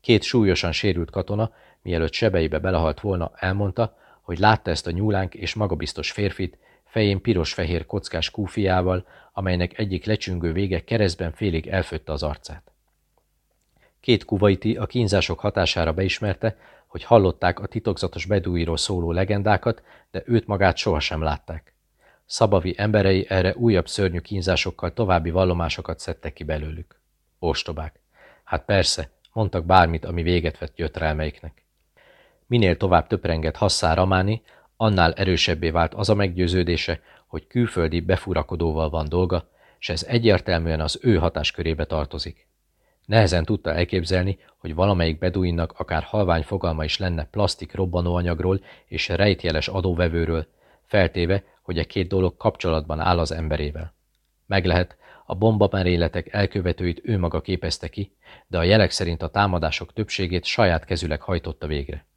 Speaker 1: Két súlyosan sérült katona, mielőtt sebeibe belehalt volna, elmondta, hogy látta ezt a nyúlánk és magabiztos férfit, fején piros-fehér kockás kúfiával, amelynek egyik lecsüngő vége keresztben félig elfötte az arcát. Két kuvaiti a kínzások hatására beismerte, hogy hallották a titokzatos bedúiról szóló legendákat, de őt magát sohasem látták. Szabavi emberei erre újabb szörnyű kínzásokkal további vallomásokat szedtek ki belőlük. Ostobák. Hát persze, mondtak bármit, ami véget vett jöttrelmeiknek. Minél tovább töprengett Hasszár Ramáni, annál erősebbé vált az a meggyőződése, hogy külföldi befurakodóval van dolga, és ez egyértelműen az ő hatáskörébe tartozik. Nehezen tudta elképzelni, hogy valamelyik beduinnak akár halvány fogalma is lenne plastik robbanóanyagról és rejtjeles adóvevőről, feltéve, hogy a két dolog kapcsolatban áll az emberével. Meg lehet, a bombameréletek elkövetőit ő maga képezte ki, de a jelek szerint a támadások többségét saját kezüleg hajtotta végre.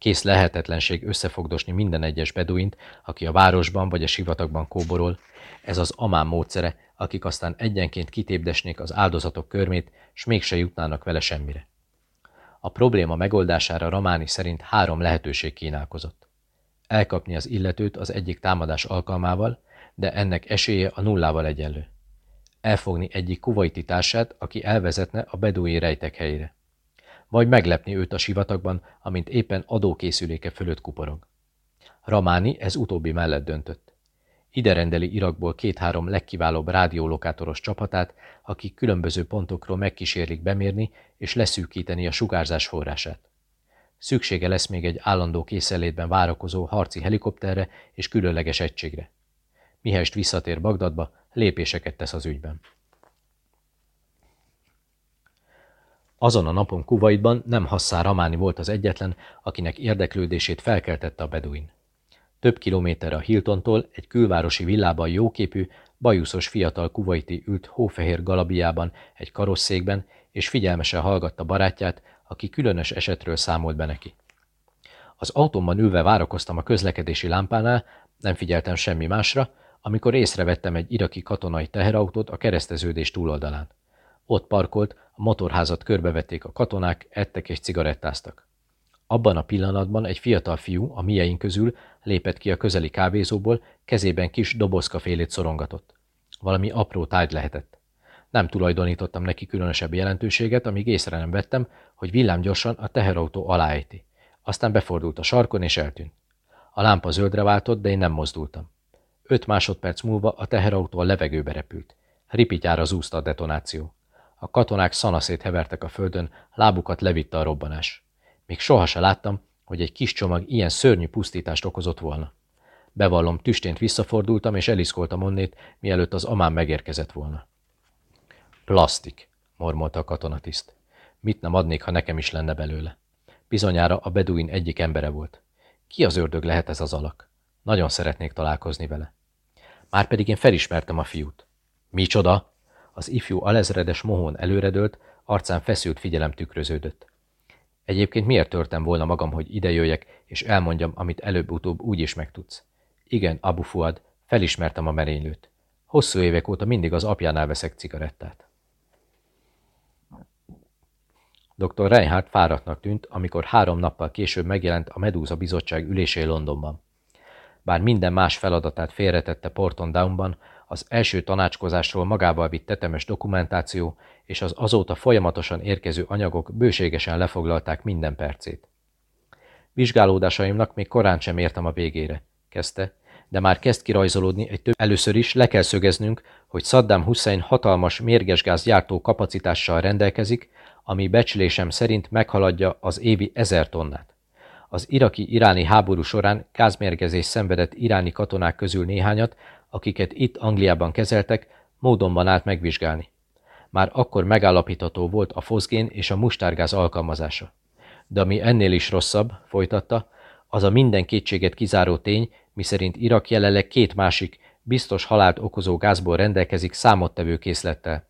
Speaker 1: Kész lehetetlenség összefogdosni minden egyes beduint, aki a városban vagy a sivatagban kóborol. Ez az amán módszere, akik aztán egyenként kitépdesnék az áldozatok körmét, s mégse jutnának vele semmire. A probléma megoldására Ramáni szerint három lehetőség kínálkozott. Elkapni az illetőt az egyik támadás alkalmával, de ennek esélye a nullával egyenlő. Elfogni egyik kuvaiti társát, aki elvezetne a bedúi rejtek helyére vagy meglepni őt a sivatagban, amint éppen adókészüléke fölött kuporog. Ramáni ez utóbbi mellett döntött. Ide rendeli Irakból két-három legkiválóbb rádiólokátoros csapatát, akik különböző pontokról megkísérlik bemérni és leszűkíteni a sugárzás forrását. Szüksége lesz még egy állandó készenlétben várakozó harci helikopterre és különleges egységre. Mihest visszatér Bagdadba, lépéseket tesz az ügyben. Azon a napon Kuwaitban nem Hassán Ramáni volt az egyetlen, akinek érdeklődését felkeltette a Beduin. Több kilométerre a Hiltontól egy külvárosi villában jóképű, bajuszos fiatal kuvaiti ült hófehér galabiában egy karosszékben, és figyelmesen hallgatta barátját, aki különös esetről számolt be neki. Az autómban ülve várakoztam a közlekedési lámpánál, nem figyeltem semmi másra, amikor észrevettem egy iraki katonai teherautót a kereszteződés túloldalán. Ott parkolt, a motorházat körbevették a katonák, ettek és cigarettáztak. Abban a pillanatban egy fiatal fiú, a mieink közül, lépett ki a közeli kávézóból, kezében kis dobozkafélét szorongatott. Valami apró tárgy lehetett. Nem tulajdonítottam neki különösebb jelentőséget, amíg észre nem vettem, hogy villámgyorsan a teherautó aláejti. Aztán befordult a sarkon és eltűnt. A lámpa zöldre váltott, de én nem mozdultam. Öt másodperc múlva a teherautó a levegőbe repült. Ripityára zúzta a detonáció. A katonák szanaszét hevertek a földön, lábukat levitte a robbanás. Még soha se láttam, hogy egy kis csomag ilyen szörnyű pusztítást okozott volna. Bevallom, tüstént visszafordultam, és eliszkoltam onnét, mielőtt az amám megérkezett volna. Plastik, mormolta a katonatiszt. Mit nem adnék, ha nekem is lenne belőle? Bizonyára a Beduin egyik embere volt. Ki az ördög lehet ez az alak? Nagyon szeretnék találkozni vele. Márpedig én felismertem a fiút. Micsoda? Az ifjú alezredes mohón előredőlt, arcán feszült figyelem tükröződött. Egyébként miért törtem volna magam, hogy ide jöjjek, és elmondjam, amit előbb-utóbb úgy is megtudsz? Igen, Abu Fuad, felismertem a merénylőt. Hosszú évek óta mindig az apjánál veszek cigarettát. Dr. Reinhardt fáradtnak tűnt, amikor három nappal később megjelent a Medúza bizottság ülésé Londonban. Bár minden más feladatát félretette Porton Downban, az első tanácskozásról magával vitt tetemes dokumentáció és az azóta folyamatosan érkező anyagok bőségesen lefoglalták minden percét. Vizsgálódásaimnak még korán sem értem a végére, kezdte, de már kezd kirajzolódni egy több. Először is le kell szögeznünk, hogy Saddam Hussein hatalmas mérgesgáz gyártó kapacitással rendelkezik, ami becslésem szerint meghaladja az évi ezer tonnát. Az iraki-iráni háború során gázmérgezés szenvedett iráni katonák közül néhányat, akiket itt Angliában kezeltek, módonban állt megvizsgálni. Már akkor megállapítható volt a fozgén és a mustárgáz alkalmazása. De ami ennél is rosszabb, folytatta, az a minden kétséget kizáró tény, miszerint Irak jelenleg két másik, biztos halált okozó gázból rendelkezik számottevő készlettel.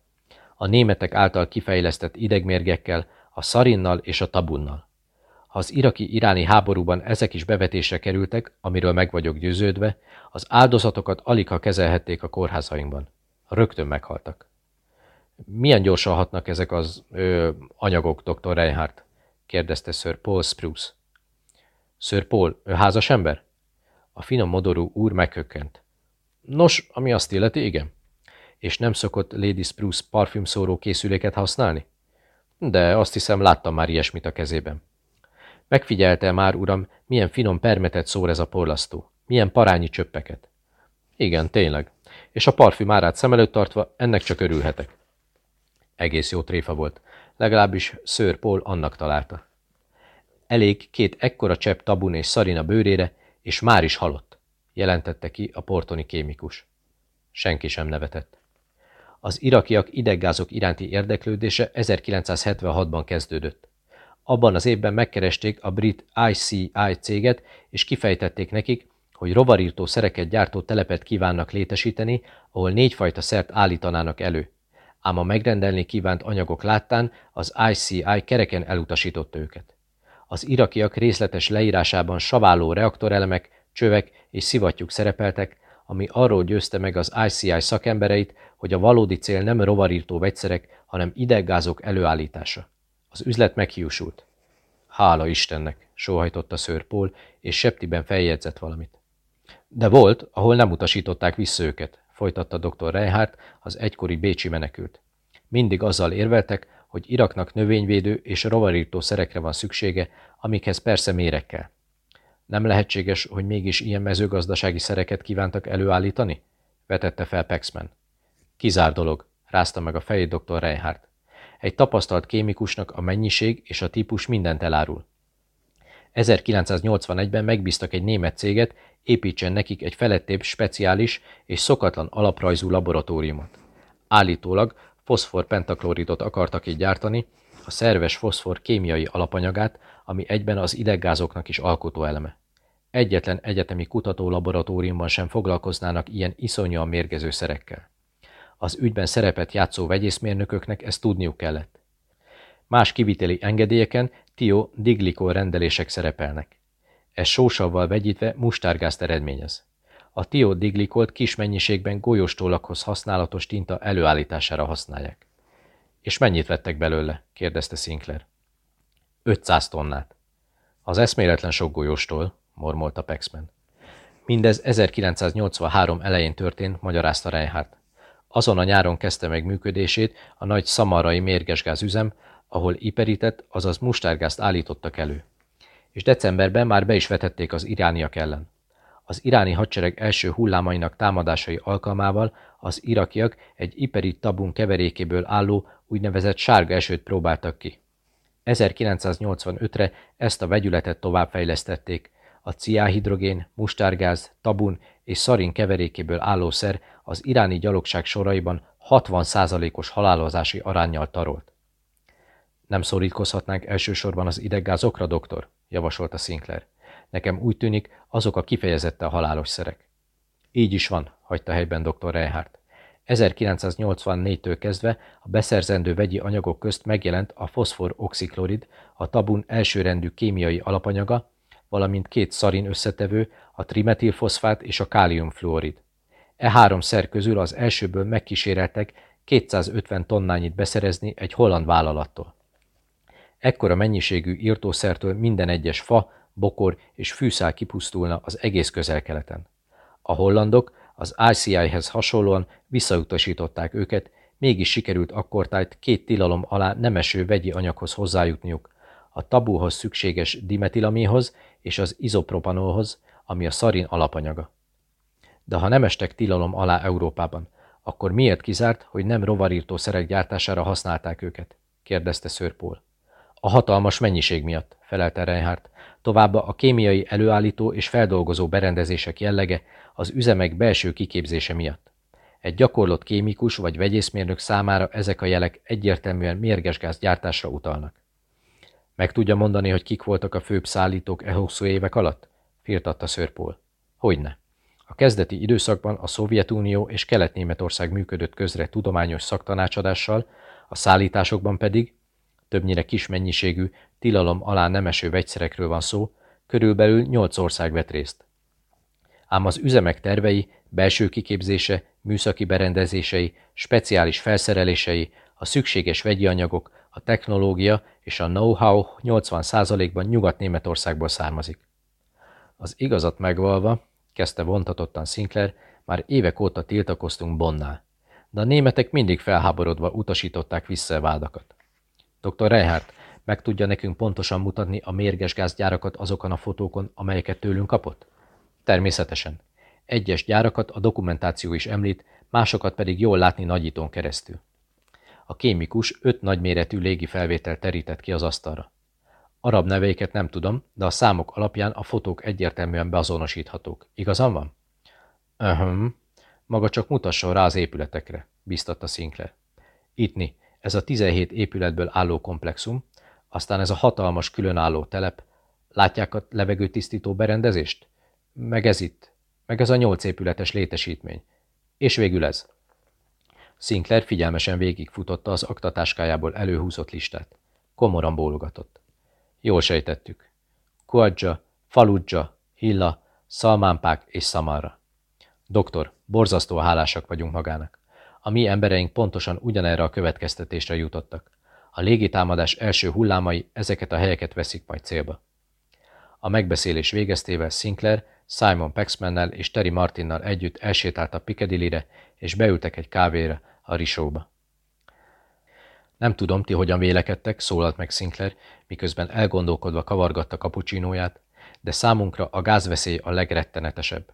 Speaker 1: A németek által kifejlesztett idegmérgekkel, a szarinnal és a tabunnal. Ha az iraki-iráni háborúban ezek is bevetésre kerültek, amiről meg vagyok győződve, az áldozatokat alig ha kezelhették a kórházainkban. Rögtön meghaltak. Milyen gyorsan hatnak ezek az ö, anyagok, dr. Reinhardt? kérdezte Sir Paul Spruce. Sir Paul, ő házas ember? A finom modorú úr meghökkent. Nos, ami azt illeti, igen. És nem szokott Lady Spruce parfümszóró készüléket használni? De azt hiszem, láttam már ilyesmit a kezében. Megfigyelte már, uram, milyen finom permetet szór ez a porlasztó. Milyen parányi csöppeket. Igen, tényleg. És a parfüm árát szem előtt tartva, ennek csak örülhetek. Egész jó tréfa volt. Legalábbis Sir Paul annak találta. Elég két ekkora csepp tabun és szarina bőrére, és már is halott, jelentette ki a portoni kémikus. Senki sem nevetett. Az irakiak ideggázok iránti érdeklődése 1976-ban kezdődött. Abban az évben megkeresték a brit ICI céget, és kifejtették nekik, hogy rovarírtó szereket gyártó telepet kívánnak létesíteni, ahol négyfajta szert állítanának elő. Ám a megrendelni kívánt anyagok láttán az ICI kereken elutasította őket. Az irakiak részletes leírásában saváló reaktorelemek, csövek és szivattyúk szerepeltek, ami arról győzte meg az ICI szakembereit, hogy a valódi cél nem rovarírtó vegyszerek, hanem ideggázok előállítása. Az üzlet meghiúsult. Hála Istennek, sóhajtotta Paul, és septiben feljegyzett valamit. De volt, ahol nem utasították vissza őket, folytatta dr. Reinhardt, az egykori bécsi menekült. Mindig azzal érveltek, hogy Iraknak növényvédő és rovarító szerekre van szüksége, amikhez persze mérek kell. Nem lehetséges, hogy mégis ilyen mezőgazdasági szereket kívántak előállítani? vetette fel Paxman. Kizár dolog, rázta meg a fejét dr. Reinhardt. Egy tapasztalt kémikusnak a mennyiség és a típus mindent elárul. 1981-ben megbíztak egy német céget, építsen nekik egy felettébb, speciális és szokatlan alaprajzú laboratóriumot. Állítólag foszfor pentakloridot akartak így gyártani, a szerves foszfor kémiai alapanyagát, ami egyben az ideggázoknak is alkotó eleme. Egyetlen egyetemi kutatólaboratóriumban sem foglalkoznának ilyen iszonyúan mérgező szerekkel. Az ügyben szerepet játszó vegyészmérnököknek ezt tudniuk kellett. Más kiviteli engedélyeken tio diglikol rendelések szerepelnek. Ez sósavval vegyítve mustárgázt eredményez. A tio diglikolt kis mennyiségben golyóstólakhoz használatos tinta előállítására használják. És mennyit vettek belőle? kérdezte Sinclair. 500 tonnát. Az eszméletlen sok golyóstól, mormolta Paxman. Mindez 1983 elején történt, magyarázta Reinhardt. Azon a nyáron kezdte meg működését a nagy szamarai mérgesgáz üzem, ahol iperitet, azaz mustárgázt állítottak elő. És decemberben már be is vetették az irániak ellen. Az iráni hadsereg első hullámainak támadásai alkalmával az irakiak egy iperit tabun keverékéből álló úgynevezett sárga esőt próbáltak ki. 1985-re ezt a vegyületet továbbfejlesztették, a ciáhidrogén, mustárgáz, tabun és szarin keverékéből álló szer az iráni gyalogság soraiban 60%-os halálozási arányjal tarolt. Nem szorítkozhatnánk elsősorban az ideggázokra, doktor? javasolta Sinclair. Nekem úgy tűnik, azok a kifejezetten halálos szerek. Így is van, hagyta helyben dr. Reinhardt. 1984-től kezdve a beszerzendő vegyi anyagok közt megjelent a foszfor-oxiklorid, a tabun elsőrendű kémiai alapanyaga, valamint két szarin összetevő, a trimetilfoszfát és a káliumfluorid. E három szer közül az elsőből megkíséreltek 250 tonnányit beszerezni egy holland vállalattól. Ekkora mennyiségű írtószertől minden egyes fa, bokor és fűszál kipusztulna az egész közelkeleten. A hollandok az ICI-hez hasonlóan visszautasították őket, mégis sikerült akkortájt két tilalom alá nem vegyi anyaghoz hozzájutniuk, a tabúhoz szükséges dimetilaméhoz és az izopropanolhoz, ami a szarin alapanyaga. De ha nem estek tilalom alá Európában, akkor miért kizárt, hogy nem rovarírtó szerek gyártására használták őket? kérdezte Paul. A hatalmas mennyiség miatt, felelte Reinhardt. Továbbá a kémiai előállító és feldolgozó berendezések jellege az üzemek belső kiképzése miatt. Egy gyakorlott kémikus vagy vegyészmérnök számára ezek a jelek egyértelműen mérgesgáz gyártásra utalnak. Meg tudja mondani, hogy kik voltak a főbb szállítók e hosszú évek alatt? Firtatta Szörpól. Hogyne. A kezdeti időszakban a Szovjetunió és Kelet-Németország működött közre tudományos szaktanácsadással, a szállításokban pedig, többnyire kis mennyiségű, tilalom alá nem eső vegyszerekről van szó, körülbelül nyolc ország vett részt. Ám az üzemek tervei, belső kiképzése, műszaki berendezései, speciális felszerelései, a szükséges vegyi anyagok, a technológia és a know-how 80%-ban Nyugat-Németországból származik. Az igazat megvalva, kezdte vontatottan Sinclair, már évek óta tiltakoztunk Bonnál, de a németek mindig felháborodva utasították vissza a vádakat. Dr. Reinhardt meg tudja nekünk pontosan mutatni a mérges gázgyárakat azokon a fotókon, amelyeket tőlünk kapott? Természetesen. Egyes gyárakat a dokumentáció is említ, másokat pedig jól látni nagyítón keresztül. A kémikus öt nagyméretű légi felvétel terített ki az asztalra. Arab neveiket nem tudom, de a számok alapján a fotók egyértelműen beazonosíthatók. Igazam van? Öhöm. Maga csak mutasson rá az épületekre, biztatta Sinclair. Itni, ez a 17 épületből álló komplexum, aztán ez a hatalmas különálló telep. Látják a levegőtisztító berendezést? Meg ez itt. Meg ez a nyolc épületes létesítmény. És végül ez. Sinclair figyelmesen végigfutotta az aktatáskájából előhúzott listát. Komoran bólogatott. Jól sejtettük. Kuadja, Faludja, Hilla, Szalmánpák és Szamarra. Doktor, borzasztó hálásak vagyunk magának. A mi embereink pontosan ugyanerre a következtetésre jutottak. A légitámadás első hullámai ezeket a helyeket veszik majd célba. A megbeszélés végeztével Sinclair Simon Paxmannel és Terry Martinnal együtt elsétált a Piccadilly-re, és beültek egy kávéra a risóba. Nem tudom, ti hogyan vélekedtek, szólalt meg Sinclair, miközben elgondolkodva kavargatta kapucsinóját, de számunkra a gázveszély a legrettenetesebb.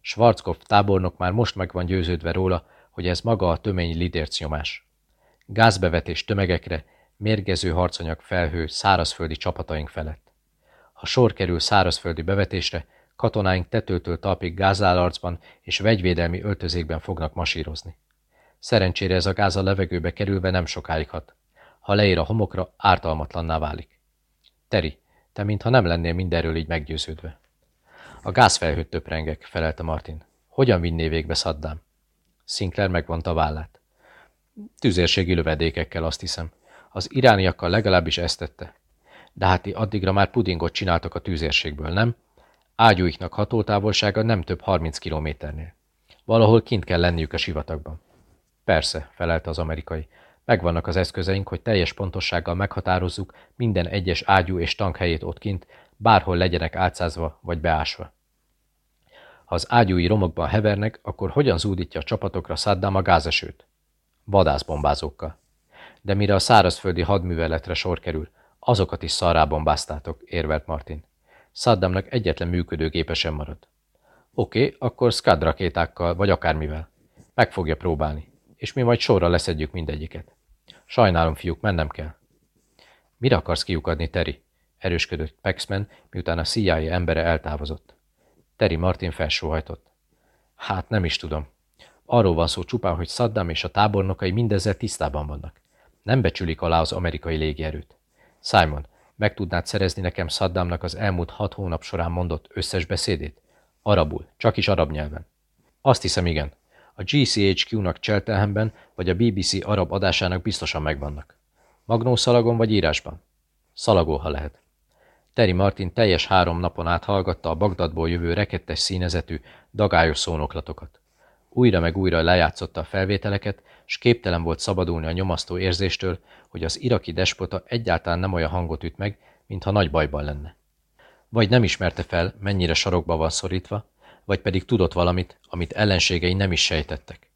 Speaker 1: Schwarzkopf tábornok már most meg van győződve róla, hogy ez maga a tömény lidérc nyomás. Gázbevetés tömegekre, mérgező harcanyag felhő szárazföldi csapataink felett. Ha sor kerül szárazföldi bevetésre, katonáink tetőtől talpig gázállarcban és vegyvédelmi öltözékben fognak masírozni. Szerencsére ez a gáz a levegőbe kerülve nem sokáig hat. Ha leér a homokra, ártalmatlanná válik. Teri, te mintha nem lennél mindenről így meggyőződve. A gázfelhőt töprengek, felelte Martin. Hogyan vinné végbe Saddam? Sinclair megvonta vállát. Tüzérségi lövedékekkel, azt hiszem. Az irániakkal legalábbis ezt tette. De hát ti addigra már pudingot csináltak a tűzérségből, nem? Ágyúiknak hatótávolsága nem több 30 kilométernél. Valahol kint kell lenniük a sivatagban. Persze, felelte az amerikai. Megvannak az eszközeink, hogy teljes pontossággal meghatározzuk minden egyes ágyú és tank helyét ott kint, bárhol legyenek átszázva vagy beásva. Ha az ágyúi romokban hevernek, akkor hogyan zúdítja a csapatokra Saddam a gázesőt? Vadászbombázókkal. De mire a szárazföldi hadműveletre sor kerül, azokat is szarrábombáztátok, érvelt Martin. Saddamnak egyetlen működőgépe sem marad. Oké, akkor rakétákkal, vagy akármivel. Meg fogja próbálni, és mi majd sorra leszedjük mindegyiket. Sajnálom, fiúk, mennem kell. Mire akarsz kiukadni, Teri? Erősködött Paxman, miután a CIA embere eltávozott. Teri Martin felsóhajtott. Hát nem is tudom. Arról van szó csupán, hogy Saddam és a tábornokai mindezzel tisztában vannak. Nem becsülik alá az amerikai légierőt. Simon, meg tudnád szerezni nekem Saddamnak az elmúlt hat hónap során mondott összes beszédét? Arabul, csak is arab nyelven. Azt hiszem, igen. A GCHQ-nak Cheltenhamben vagy a BBC arab adásának biztosan megvannak. Magnó szalagon vagy írásban? Szalagó, ha lehet. Terry Martin teljes három napon át hallgatta a Bagdadból jövő rekettes színezetű, dagályos szónoklatokat. Újra meg újra lejátszotta a felvételeket, s képtelen volt szabadulni a nyomasztó érzéstől, hogy az iraki despota egyáltalán nem olyan hangot üt meg, mintha nagy bajban lenne. Vagy nem ismerte fel, mennyire sarokba van szorítva, vagy pedig tudott valamit, amit ellenségei nem is sejtettek.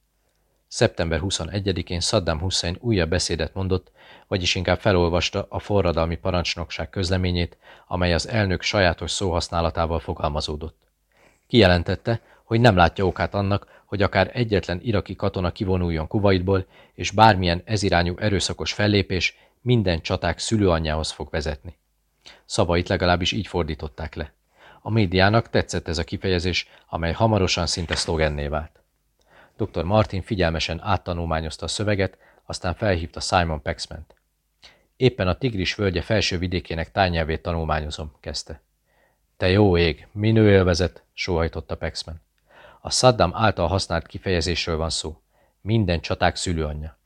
Speaker 1: Szeptember 21-én Saddam Hussein újabb beszédet mondott, vagyis inkább felolvasta a forradalmi parancsnokság közleményét, amely az elnök sajátos szóhasználatával fogalmazódott. Kijelentette, hogy nem látja okát annak, hogy akár egyetlen iraki katona kivonuljon Kuwaitból, és bármilyen ezirányú erőszakos fellépés minden csaták szülőanyjához fog vezetni. Szavait legalábbis így fordították le. A médiának tetszett ez a kifejezés, amely hamarosan szinte szlogenné vált. Dr. Martin figyelmesen áttanulmányozta a szöveget, aztán felhívta Simon Paxment. Éppen a Tigris völgye felső vidékének tájnyelvét tanulmányozom, kezdte. Te jó ég, minő élvezet, sóhajtotta Paxman. A Saddam által használt kifejezésről van szó. Minden csaták szülőanyja.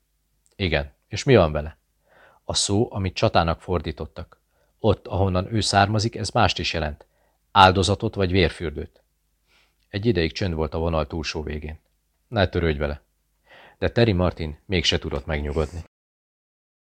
Speaker 1: Igen, és mi van vele? A szó, amit csatának fordítottak. Ott, ahonnan ő származik, ez mást is jelent. Áldozatot vagy vérfürdőt. Egy ideig csönd volt a vonal túlsó végén. Ne törődj vele. De Terry Martin mégse tudott megnyugodni.